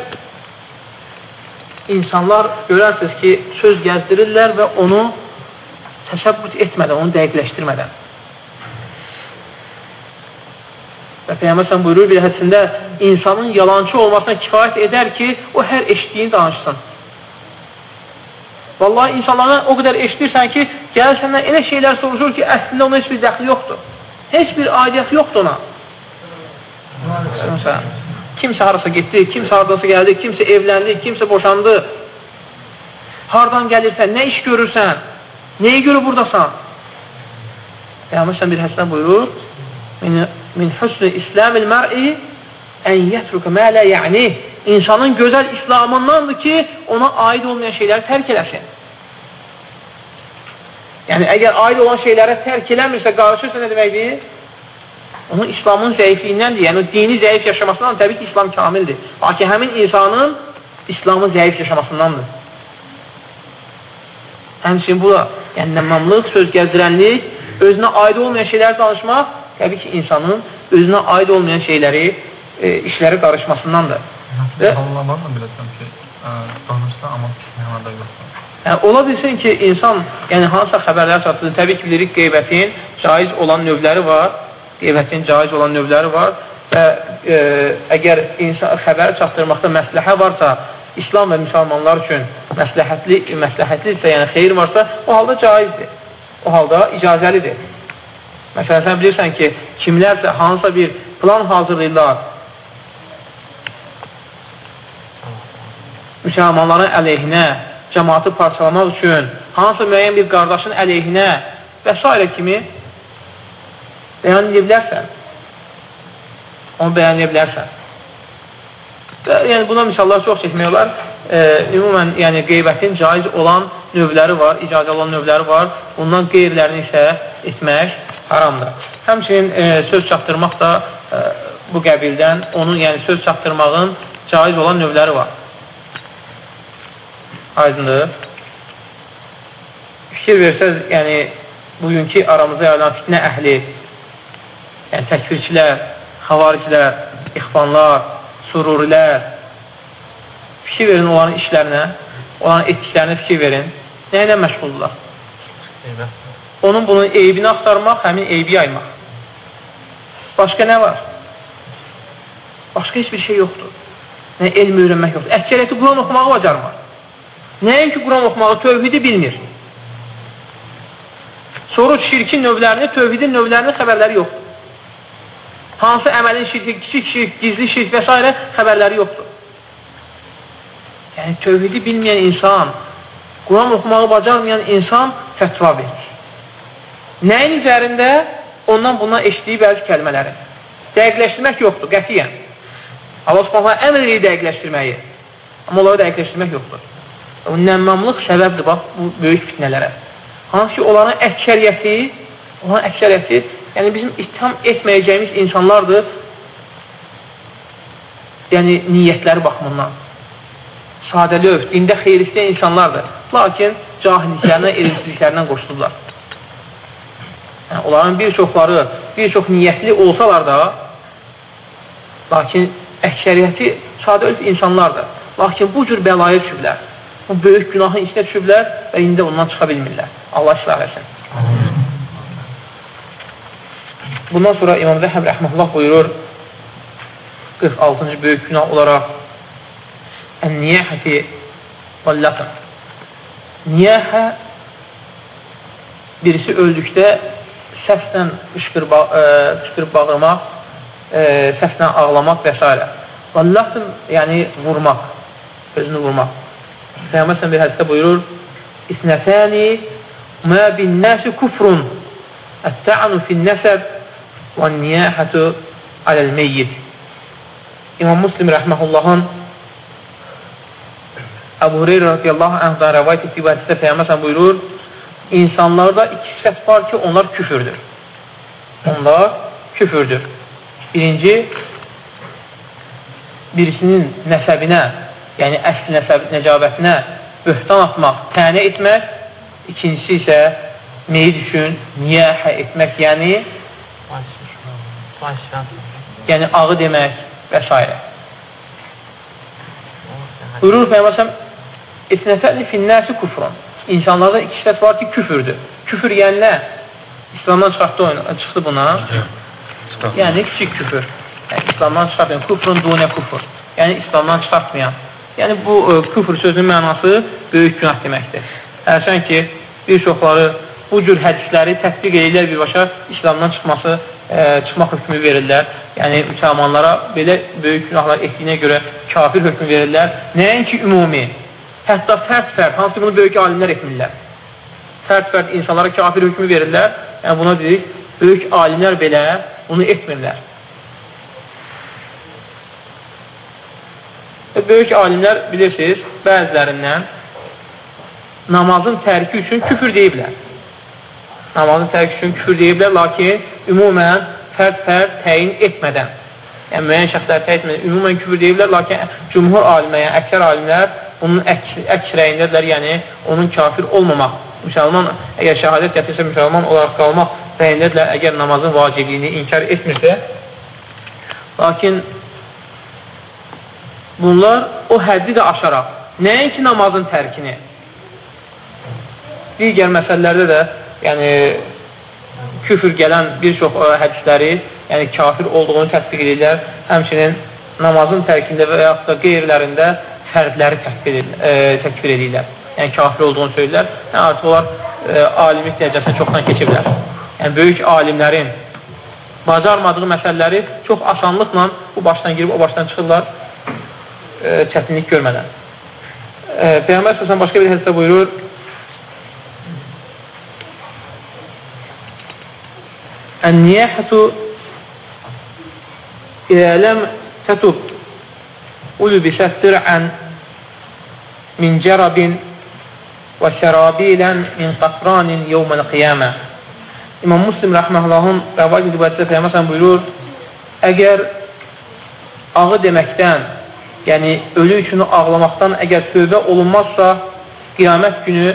insanlar görərsiniz ki, söz gəzdirirlər və onu təsəbbüt etmədən, onu dəqiqləşdirmədən. Və Peyyəməsən buyurur bir hədisində, insanın yalancı olmasına kifayət edər ki, o hər eşitdiyini danışsın. Vallahi insanlardan o qədər eşitirsən ki, gəlir səndən elə şeylər soruşur ki, əslində ona heç bir dəxli yoxdur. Heç bir aidiyyət yoxdur ona. Məsələn, kimsə harasa getdi, kimsə haradasa gəldi, kimsə evləndi, kimsə boşandı. Hardan gəlirsən, nə iş görürsən, nəyə görə buradasan? Peyğəmbər bir hədisdə buyurur, min, min husnü İslamil mər'i ən yətrukə mə lə yəni insanın gözəl İslamındandır ki, ona aid olmayan şeyləri tərk eləsin. Yəni, əgər aid olan şeylərə tərk eləmirsə, qarışırsa nə deməkdir? Onun İslamın zəifliyindəndir. Yəni, dini zəif yaşamasından təbii ki, İslam kamildir. Lakin həmin insanın İslamı zəif yaşamasındandır. Həmçin bu da, yəni nəmmamlıq, söz gəzdirənlik, özünə aid olmayan şeyləri danışmaq, təbii ki, insanın özünə aid olmayan şeyləri, e, işləri qarışmasındandır. Və Allah var mı bilirsən ki, danışsa, amma mənada yoxdur. Yəni, ola bilsin ki, insan yəni, hansısa xəbərlər çatdırır. Təbii ki, bilirik qeybətin caiz olan növləri var, qeybətin caiz olan növləri var və e, əgər insan xəbər çatdırmaqda məsləhə varsa, İslam və müsəlmanlar üçün məsləhətli, məsləhətlidirsə, yəni xeyir varsa, o halda caizdir. O halda icazəlidir. Məsələn, sən bilirsən ki, kimlərsə hansısa bir plan hazırlayırlar, müsəlmanların əleyhinə, cəmatı parçalamaq üçün, hansı müəyyən bir qardaşın əleyhinə və s. kimi bəyan edə bilərsən. Onu bəyan edə bilərsən. Yəni, buna misallar çox çəkmək olar. E, ümumən, yəni, qeybətin caiz olan növləri var, icazə olan növləri var. Bundan qeyrilərini isə etmək haramdır. Həmçinin e, söz çatdırmaq da e, bu qəbildən, onun, yəni, söz çatdırmağın caiz olan növləri var. Aydındır. Fikir versəz, yəni, bugünkü aramıza yayılan fitnə əhli, yəni təkfirçilər, xavaricilər, ixvanlar, sururilər, fikir verin onların işlərinə, onların etdiklərinə fikir verin. Nə ilə məşğuldurlar? Onun bunun eybini axtarmaq, həmin eybi yaymaq. Başqa nə var? Başqa heç bir şey yoxdur. Nə elm öyrənmək yoxdur. Əksəriyyəti Quran oxumağı bacarmır. Nəinki Quran oxumağı, tövhidi bilmir. Soruç şirkin növlərini, tövhidin növlərini xəbərləri yoxdur. Hansı əməlin şirki, kiçik şirk, gizli şirk və s. xəbərləri yoxdur. Yəni, tövhidi bilməyən insan, Quran oxumağı bacarmayan insan fətva verir. Nəyin üzərində? Ondan bundan eşitdiyi bəzi kəlmələri. Dəqiqləşdirmək yoxdur, qətiyyən. Allah subhanətlə əmr edir dəqiqləşdirməyi. Amma onları dəqiqləşdirmək yoxdur. Nəmmamlıq səbəbdir, bax, bu böyük fitnələrə. Hansı ki, onların əksəriyyəti, onların əksəriyyəti, yəni bizim itham etməyəcəyimiz insanlardır, yəni niyyətləri baxımından. Sadəlöv, dində xeyir istəyən insanlardır. Lakin cahilliklərinə, elimsizliklərindən qoşulurlar. Yəni, onların bir çoxları, bir çox niyyətli olsalar da, lakin əksəriyyəti sadəlöv insanlardır. Lakin bu cür bəlaya düşüblər. Bu böyük günahın içinə düşüblər və indi ondan çıxa bilmirlər. Allah islah etsin. Bundan sonra İmam Zəhəb rəhməhullah buyurur 46-cı böyük günah olaraq Ən-niyəhəti vallaqın Niyəhə birisi öldükdə səslə qışqırıb, e, qışqırıb bağırmaq, e, səslə ağlamaq və s. Vallaqın yəni vurmaq, özünü vurmaq. Peyğəmbər bir hədisdə buyurur: "İsnətani ma bin-nasi kufrun: at-ta'nu fin-nasab və-niyahatu aləl-meyyit." İmam Müslim rəhməhullahın Əbu Hureyra radiyallahu anhdan rəvayət etdiyi hədisdə Peyğəmbər buyurur: "İnsanlarda iki sifət var ki, onlar küfürdür." Onlar küfürdür. Birinci, birisinin nəsəbinə yəni əsl nəsəb, nəcabətinə böhtan atmaq, tənə etmək, ikincisi isə meyid üçün niyəhə etmək, yəni yəni ağı demək və s. Buyurur Peyyəməsəm, İsnətəli finnəsi kufrun. İnsanlarda iki sifət var ki, küfürdür. Küfür yəni nə? İslamdan çıxartdı oyunu, çıxdı buna. Yəni, kiçik küfür. Yəni, İslamdan çıxartmayan, kufrun dunə kufur. Yəni, İslamdan çıxartmayan. Yəni, bu e, küfr sözünün mənası böyük günah deməkdir. Hərçən ki, bir çoxları bu cür hədisləri tətbiq edirlər birbaşa İslamdan çıxması, ə, e, çıxmaq hökmü verirlər. Yəni, müsəlmanlara belə böyük günahlar etdiyinə görə kafir hökmü verirlər. Nəinki ümumi, hətta fərd-fərd, hansı bunu böyük alimlər etmirlər. Fərd-fərd insanlara kafir hökmü verirlər. Yəni, buna dedik, böyük alimlər belə bunu etmirlər. Böyük alimlər bilirsiniz, bəzilərindən namazın tərki üçün küfür deyiblər. Namazın tərki üçün küfür deyiblər, lakin ümumən fərd-fərd təyin etmədən, yəni müəyyən şəxslər təyin etmədən, ümumən küfür deyiblər, lakin cümhur alimə, yəni əksər alimlər bunun əks rəyindədirlər, yəni onun kafir olmamaq, müsəlman, əgər şəhadət gətirsə müsəlman olaraq qalmaq rəyindədirlər, əgər namazın vacibliyini inkar etmirsə, lakin bunlar o həddi də aşaraq, nəinki namazın tərkini, digər məsələlərdə də, yəni, küfür gələn bir çox ə, hədisləri, yəni kafir olduğunu təsdiq edirlər, həmçinin namazın tərkində və yaxud da qeyrilərində fərdləri təkfir edirlər. Yəni, kafir olduğunu söylürlər. Yəni, artıq onlar ə, alimlik dərəcəsində çoxdan keçiblər. Yəni, böyük alimlərin bacarmadığı məsələləri çox asanlıqla bu başdan girib o başdan çıxırlar e, çətinlik görmədən. E, Peyğəmbər səsən başqa bir hədisdə buyurur, Ən-niyəhətu ilə ləm tətub ulbisət dir'ən min cərabin və şərabilən min qafranin yevməl qiyamə İmam Muslim rəhməhullahın rəvayət edib hədisdə Peyğəmbər buyurur, əgər ağı deməkdən yəni ölü üçün ağlamaqdan əgər tövbə olunmazsa, qiyamət günü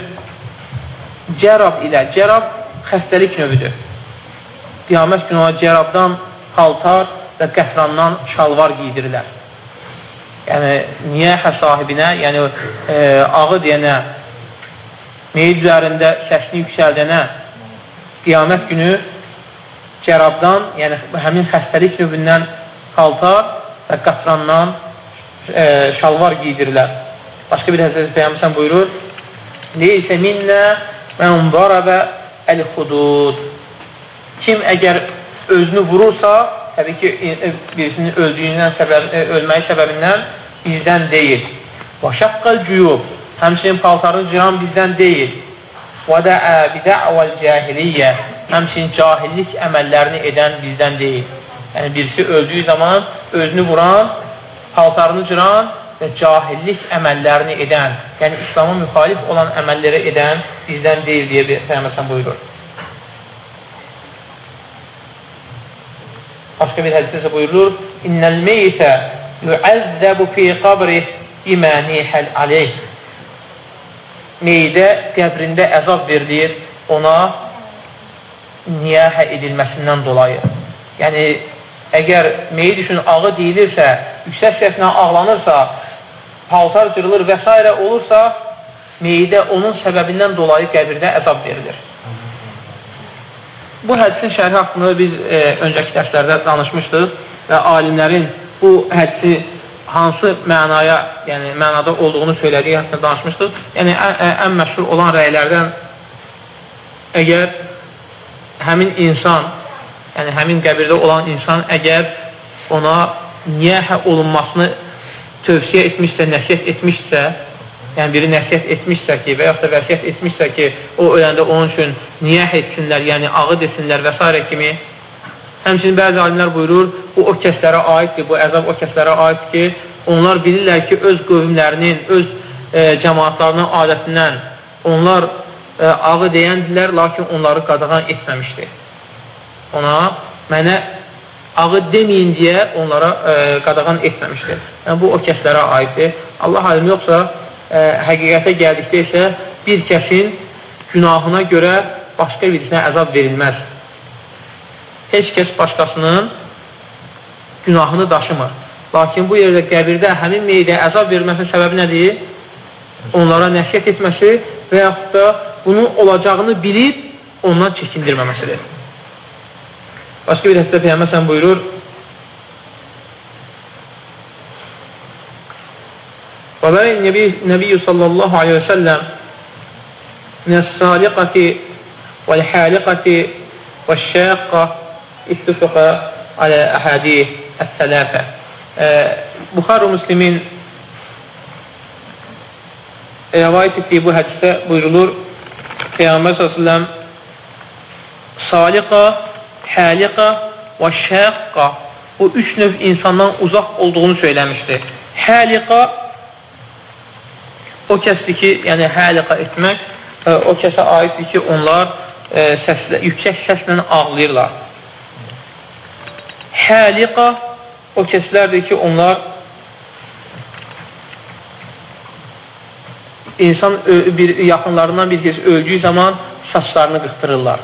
cərab ilə, cərab xəstəlik növüdür. Qiyamət günü ona cərabdan paltar və qəhrandan şalvar giydirirlər. Yəni, niyəhə sahibinə, yəni e, ağı deyənə, meyid üzərində səsini yüksəldənə qiyamət günü cərabdan, yəni həmin xəstəlik növündən paltar və qatrandan e, şalvar giydirirlər. Başqa bir həzrəti Peyyəməsən buyurur, Leysə minnə mən darabə əl-xudud. Kim əgər özünü vurursa, təbii ki, e, birisinin öldüyündən, səbəb, e, ölməyi səbəbindən bizdən deyil. Və şəqqəl cüyub, həmçinin paltarını cıran bizdən deyil. Və dəə bidə'vəl cahiliyyə, həmçinin cahillik əməllərini edən bizdən deyil. Yəni, birisi öldüyü zaman özünü vuran, paltarını cıran və cahillik əməllərini edən, yəni İslama müxalif olan əməlləri edən bizdən deyil deyə Peyğəmbər buyurur. Başqa bir hədisdə isə buyurulur: "İnnel meytə yu'azzabu fi qabrih bima nihal alayh." Meydə qəbrində əzab verilir ona niyahə edilməsindən dolayı. Yəni əgər meyid üçün ağı deyilirsə, yüksək səslə ağlanırsa, paltar cırılır və s. olursa, meyidə onun səbəbindən dolayı qəbirdə əzab verilir. Bu hədisin şərhi haqqında biz e, öncəki dərslərdə danışmışdıq və alimlərin bu hədisi hansı mənaya, yəni mənada olduğunu söylədiyi haqqında danışmışdıq. Yəni ən, ən məşhur olan rəylərdən əgər həmin insan, yəni həmin qəbirdə olan insan əgər ona niyəhə olunmasını tövsiyə etmişsə, nəsiyyət etmişsə, yəni biri nəsiyyət etmişsə ki, və yaxud da vəsiyyət etmişsə ki, o öləndə onun üçün niyəh etsinlər, yəni ağıd etsinlər və s. kimi. Həmçinin bəzi alimlər buyurur, bu o kəslərə aiddir, bu əzab o kəslərə aiddir ki, onlar bilirlər ki, öz qövmlərinin, öz e, cəmaatlarının adətindən onlar e, ağı deyəndilər, lakin onları qadağan etməmişdir. Ona, mənə ağı deməyin deyə onlara e, qadağan etməmişdir. Yəni, bu o kəslərə aiddir. Allah alim yoxsa, ə, həqiqətə gəldikdə isə bir kəsin günahına görə başqa birisinə əzab verilməz. Heç kəs başqasının günahını daşımır. Lakin bu yerdə qəbirdə həmin meydə əzab verilməsinin səbəbi nədir? Onlara nəsiyyət etməsi və yaxud da bunun olacağını bilib ondan çəkindirməməsidir. Başka bir hadiste Peygamber sen buyurur. aleyhi ve sellem اللّٰهُ عَلَيْهِ وَسَلَّمْ مِنَ السَّالِقَةِ وَالْحَالِقَةِ وَالشَّاقَّةِ اِتْتُفِقَ عَلَى اَحَادِيهِ الثَّلَافَةِ Bukhar Müslim'in rivayet ettiği bu hadiste buyurulur. Peygamber sallallahu aleyhi ve sellem saliqa həliqa və şəqqa bu üç növ insandan uzaq olduğunu söyləmişdir. Həliqa o kəsdir ki, yəni həliqa etmək, ə, e, o kəsə aiddir ki, onlar ə, e, səslə, yüksək səslə ağlayırlar. Həliqa o kəslərdir ki, onlar insan bir yaxınlarından bir kəs öldüyü zaman saçlarını qıxdırırlar.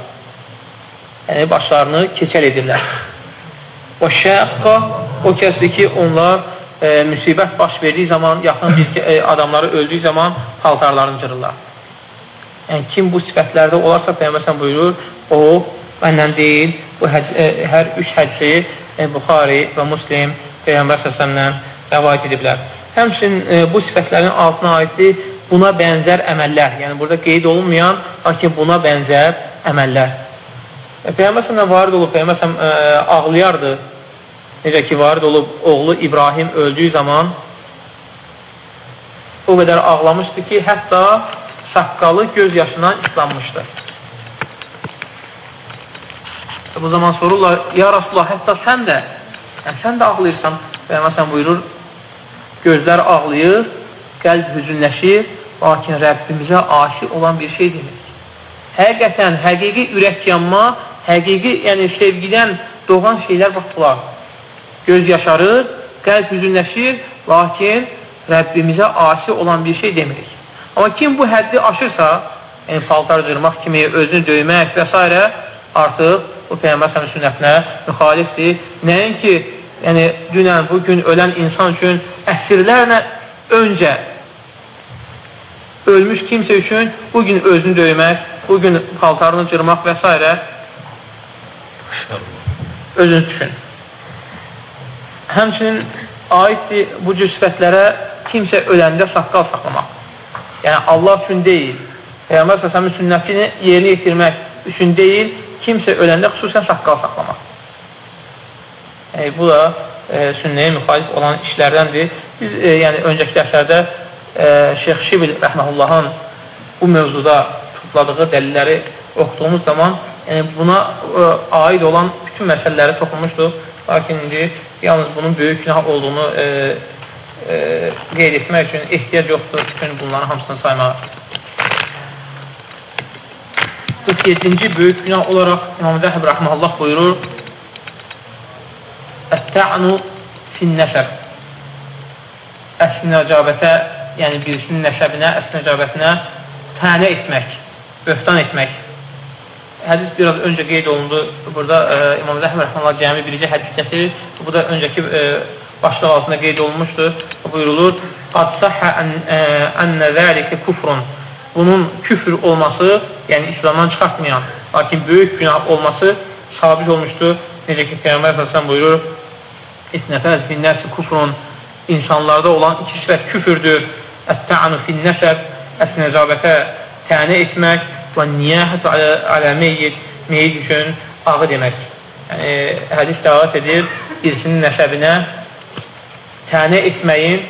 Yəni, başlarını keçəl edirlər. O şəqqa o kəsdir ki, onlar e, müsibət baş verdiyi zaman, yaxın bir e, adamları öldüyü zaman paltarlarını cırırlar. Yəni, kim bu sifətlərdə olarsa, Peyyəməsən buyurur, o, məndən deyil, bu həd, e, hər üç hədsi e, Buxari və Muslim Peyyəmbər səsəmlə rəvayət ediblər. Həmçin e, bu sifətlərin altına aiddir buna bənzər əməllər. Yəni, burada qeyd olunmayan, lakin buna bənzər əməllər. Peyyəmbər səsəmlə varid olub, Peyyəmbər səsəm e, ağlayardı necə ki, varid olub oğlu İbrahim öldüyü zaman o qədər ağlamışdı ki, hətta saqqalı göz yaşından islanmışdı. Bu zaman sorurlar, ya Rasulullah, hətta sən də, yəni sən də ağlayırsan, Peyğəmbər buyurur, gözlər ağlayır, qəlb hüzünləşir, lakin Rəbbimizə aşiq olan bir şey demir. Həqiqətən, həqiqi ürək yanma, həqiqi yəni sevgidən doğan şeylər bax bunlar göz yaşarır, qəlb hüzünləşir, lakin Rəbbimizə asi olan bir şey demirik. Amma kim bu həddi aşırsa, yəni paltar cırmaq kimi, özünü döymək və s. artıq bu Peyyəmbər səhəm sünnətinə müxalifdir. Nəinki, yəni dünən, bugün ölən insan üçün əsrlərlə öncə ölmüş kimsə üçün bugün özünü döymək, bugün paltarını cırmaq və s. özünüz düşün. Həmçinin aiddir bu cür sifətlərə kimsə öləndə saqqal saxlamaq. Yəni, Allah üçün deyil. Peyğəmbər səsəmin sünnətini yerinə yetirmək üçün deyil, kimsə öləndə xüsusən saqqal saxlamaq. Yəni, bu da e, sünnəyə müxalif olan işlərdəndir. Biz, e, yəni, öncəki dərslərdə e, Şeyx Şibil rəhməhullahın bu mövzuda tutladığı dəlilləri oxuduğumuz zaman yəni, buna e, aid olan bütün məsələləri toxunmuşdur. Lakin indi yalnız bunun böyük günah olduğunu e, e, qeyd etmək üçün ehtiyac yoxdur bütün bunların hamısını saymağa. 47-ci böyük günah olaraq İmam Zəhəb Rəhməllah buyurur Ət-tə'nu fin-nəsəb Əsl-nəcabətə, yəni birisinin nəsəbinə, əsl-nəcabətinə tənə etmək, böhtan etmək. Hədis biraz öncə qeyd olundu. Burada e, İmam Zəhəb Rəhməllah cəmi biricə hədis gətirir. Bu da öncəki e, başlıq altında qeyd olunmuşdur. Buyurulur, Qad səhə ənnə zəlikə kufrun bunun küfr olması, yəni İslamdan çıxartmayan, lakin böyük günah olması sabit olmuşdur. Necə ki, Peyyambər Əsəlsən buyurur, İsnəfəz finnəsi kufrun, insanlarda olan iki sifət küfürdür. Ət-tə'anu finnəsəb, əsnəcabətə tənə etmək və niyəhətü alə meyyid, meyyid üçün ağı demək. Yəni, hədis dəvat edir, birisinin nəsəbinə tənə etməyin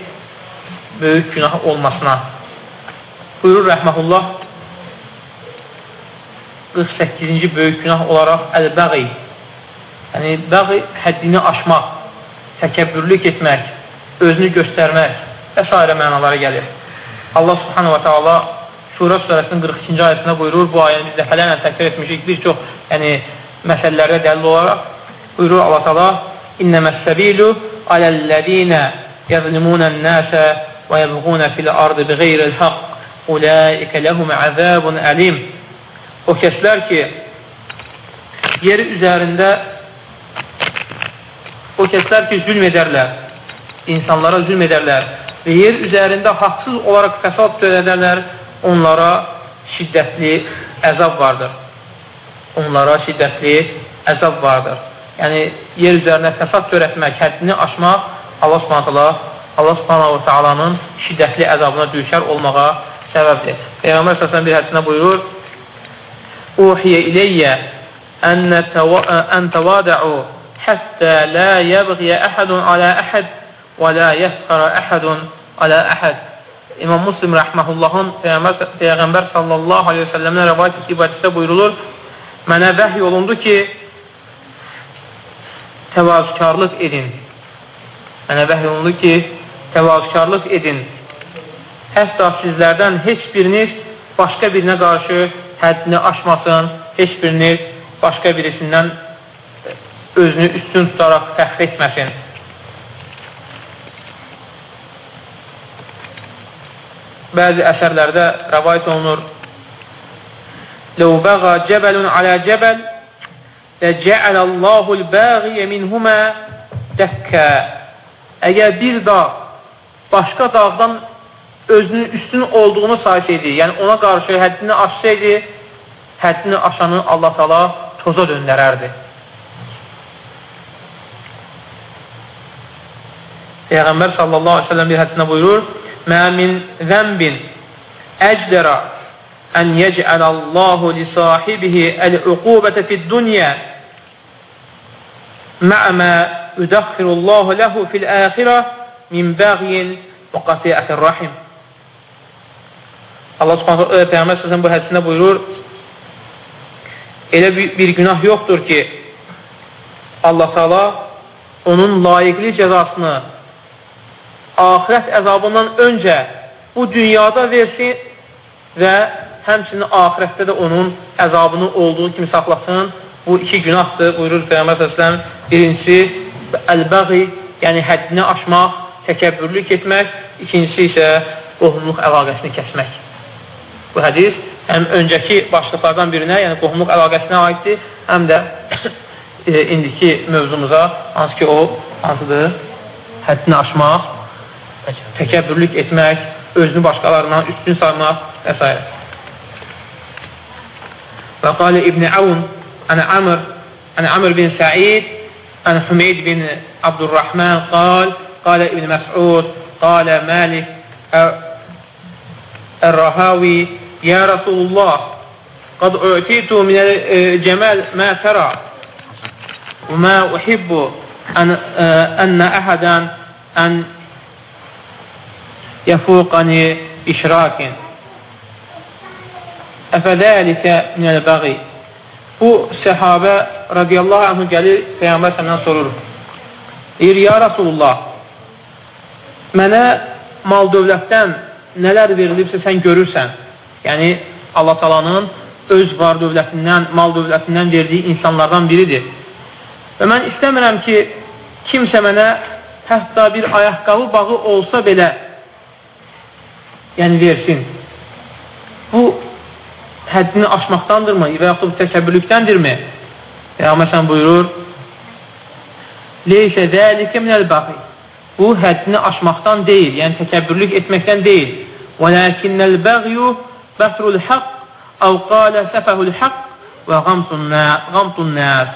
böyük günah olmasına. Buyurur rəhməhullah 48-ci böyük günah olaraq əl-bəği yəni bəği həddini aşmaq, təkəbbürlük etmək, özünü göstərmək və s. mənaları gəlir. Allah subhanahu wa ta'ala Şura surəsinin 42-ci ayəsində buyurur, bu ayəni biz dəfələrlə təkrar etmişik, bir çox yəni, məsələlərə dəlil olaraq buyurur Allah ta'ala İnnəməs-səbilu aləl-ləzinə yəzlimunən-nəsə və yəbğunə fil-ardı bi qeyril-haqq Ulaikə ləhum əzəbun əlim. O kəslər ki, yeri üzərində o kəslər ki, zülm edərlər, insanlara zülm edərlər və yer üzərində haqsız olaraq fəsad törədərlər, onlara şiddətli əzab vardır. Onlara şiddətli əzab vardır. Yəni, yer üzərində fəsad törətmək, həddini aşmaq Allah subhanətələ Allah subhanətə alanın şiddətli əzabına düşər olmağa səbəbdir. Peyğəmbər səsən bir hədisində buyurur, Uhiyə iləyyə ən təvadəu həttə lə yəbğiyə əhədun alə əhəd və lə yəfqara əhədun alə əhəd. İmam Muslim rəhməhullahın Peyğəmbər, Peyğəmbər sallallahu aleyhi ve səlləmlə rəvayət etdiyi hədisdə buyurulur, mənə vəhy olundu ki, təvazükarlıq edin. Mənə vəhy olundu ki, təvazükarlıq edin hətta sizlərdən heç biriniz başqa birinə qarşı həddini aşmasın, heç biriniz başqa birisindən özünü üstün tutaraq fəxr etməsin. bəzi əsərlərdə rəvayət olunur. Ləvbəğa cəbəlun alə cəbəl ləcəələllahul bəğiyə minhumə dəkkə Əgər bir dağ başqa dağdan özünün üstün olduğunu sayıs edir, yəni ona qarşı həddini aşsaydı, həddini aşanı Allah tala toza döndərərdi. Peyğəmbər sallallahu aleyhi ve sellem bir həddinə buyurur, Mə min zəmbin əcdərə ən yec'ələllahu li sahibihi əl-uqubətə fid-dunya mə'mə üdəxfirullahu ləhu fil-əxirə min bəğyin və qatiyyətin rahim. Allah Subhanahu e, Peyğəmbər səsən bu hədisində buyurur, elə bir, bir günah yoxdur ki, Allah Taala onun layiqli cəzasını axirət əzabından öncə bu dünyada versin və həmçinin axirətdə də onun əzabını olduğu kimi saxlasın. Bu iki günahdır, buyurur Peyğəmbər səsləm. Birincisi, əl-bəği, yəni həddini aşmaq, təkəbbürlük etmək. İkincisi isə qohumluq əlaqəsini kəsmək. Bu hədis həm öncəki başlıqlardan birinə, yəni qohumluq əlaqəsinə aiddir, həm də e, indiki mövzumuza, hansı ki o, hansıdır? Həddini aşmaq, təkəbbürlük etmək, özünü başqalarından üstün saymaq və s. Və qalə İbn Avun, ənə Amr, ənə Amr bin Səid, ənə Hümeyd bin Abdurrahman qal, qalə İbn Məs'ud, qalə Məlik, Ər-Rahavi, Ya Rasulullah, qad u'titu minəl-cəməl mə tərə və mə uhibbu ənə əhədən ən yəfuqani işrakin. Əfədəlikə minəl-bəği. Bu səhabə radiyallahu anhu gəlir, Peyyambər səndən sorur. Deyir, ya Rasulullah, mənə mal dövlətdən nələr verilibsə sən görürsən. Yəni, Allah talanın öz var dövlətindən, mal dövlətindən verdiyi insanlardan biridir. Və mən istəmirəm ki, kimsə mənə hətta bir ayaqqabı bağı olsa belə yəni versin. Bu həddini aşmaqdandırmı və yaxud təkəbbürlükdəndirmi? Peyğəmbər buyurur: "Leysə zəlikə minəl bəği." Bu həddini aşmaqdan deyil, yəni təkəbbürlük etməkdən deyil. "Vəlakinnəl bəğyu bətrul haqq əv qalə səfəhul haqq və qamtun nas."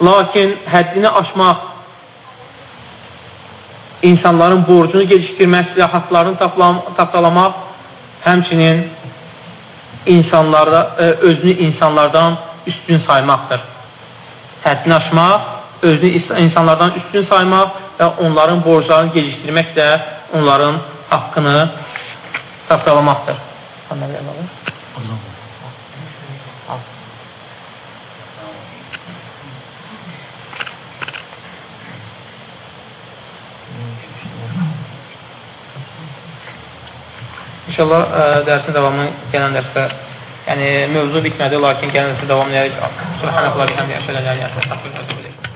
Lakin həddini aşmaq insanların borcunu gecikdirmək, haqlarını tapdalamaq, həmçinin insanlarda, e, özünü insanlardan üstün saymaqdır. Həddini aşmaq, özünü insanlardan üstün saymaq və onların borclarını gecikdirmək də onların haqqını tapdalamaqdır. Allah. İnşallah ə, e, dərsin davamı gələn dərsdə yəni mövzu bitmədi, lakin gələn dərsdə davam edəcək. Subhanallah, bihamdihi, əşhədu an la ilaha illallah,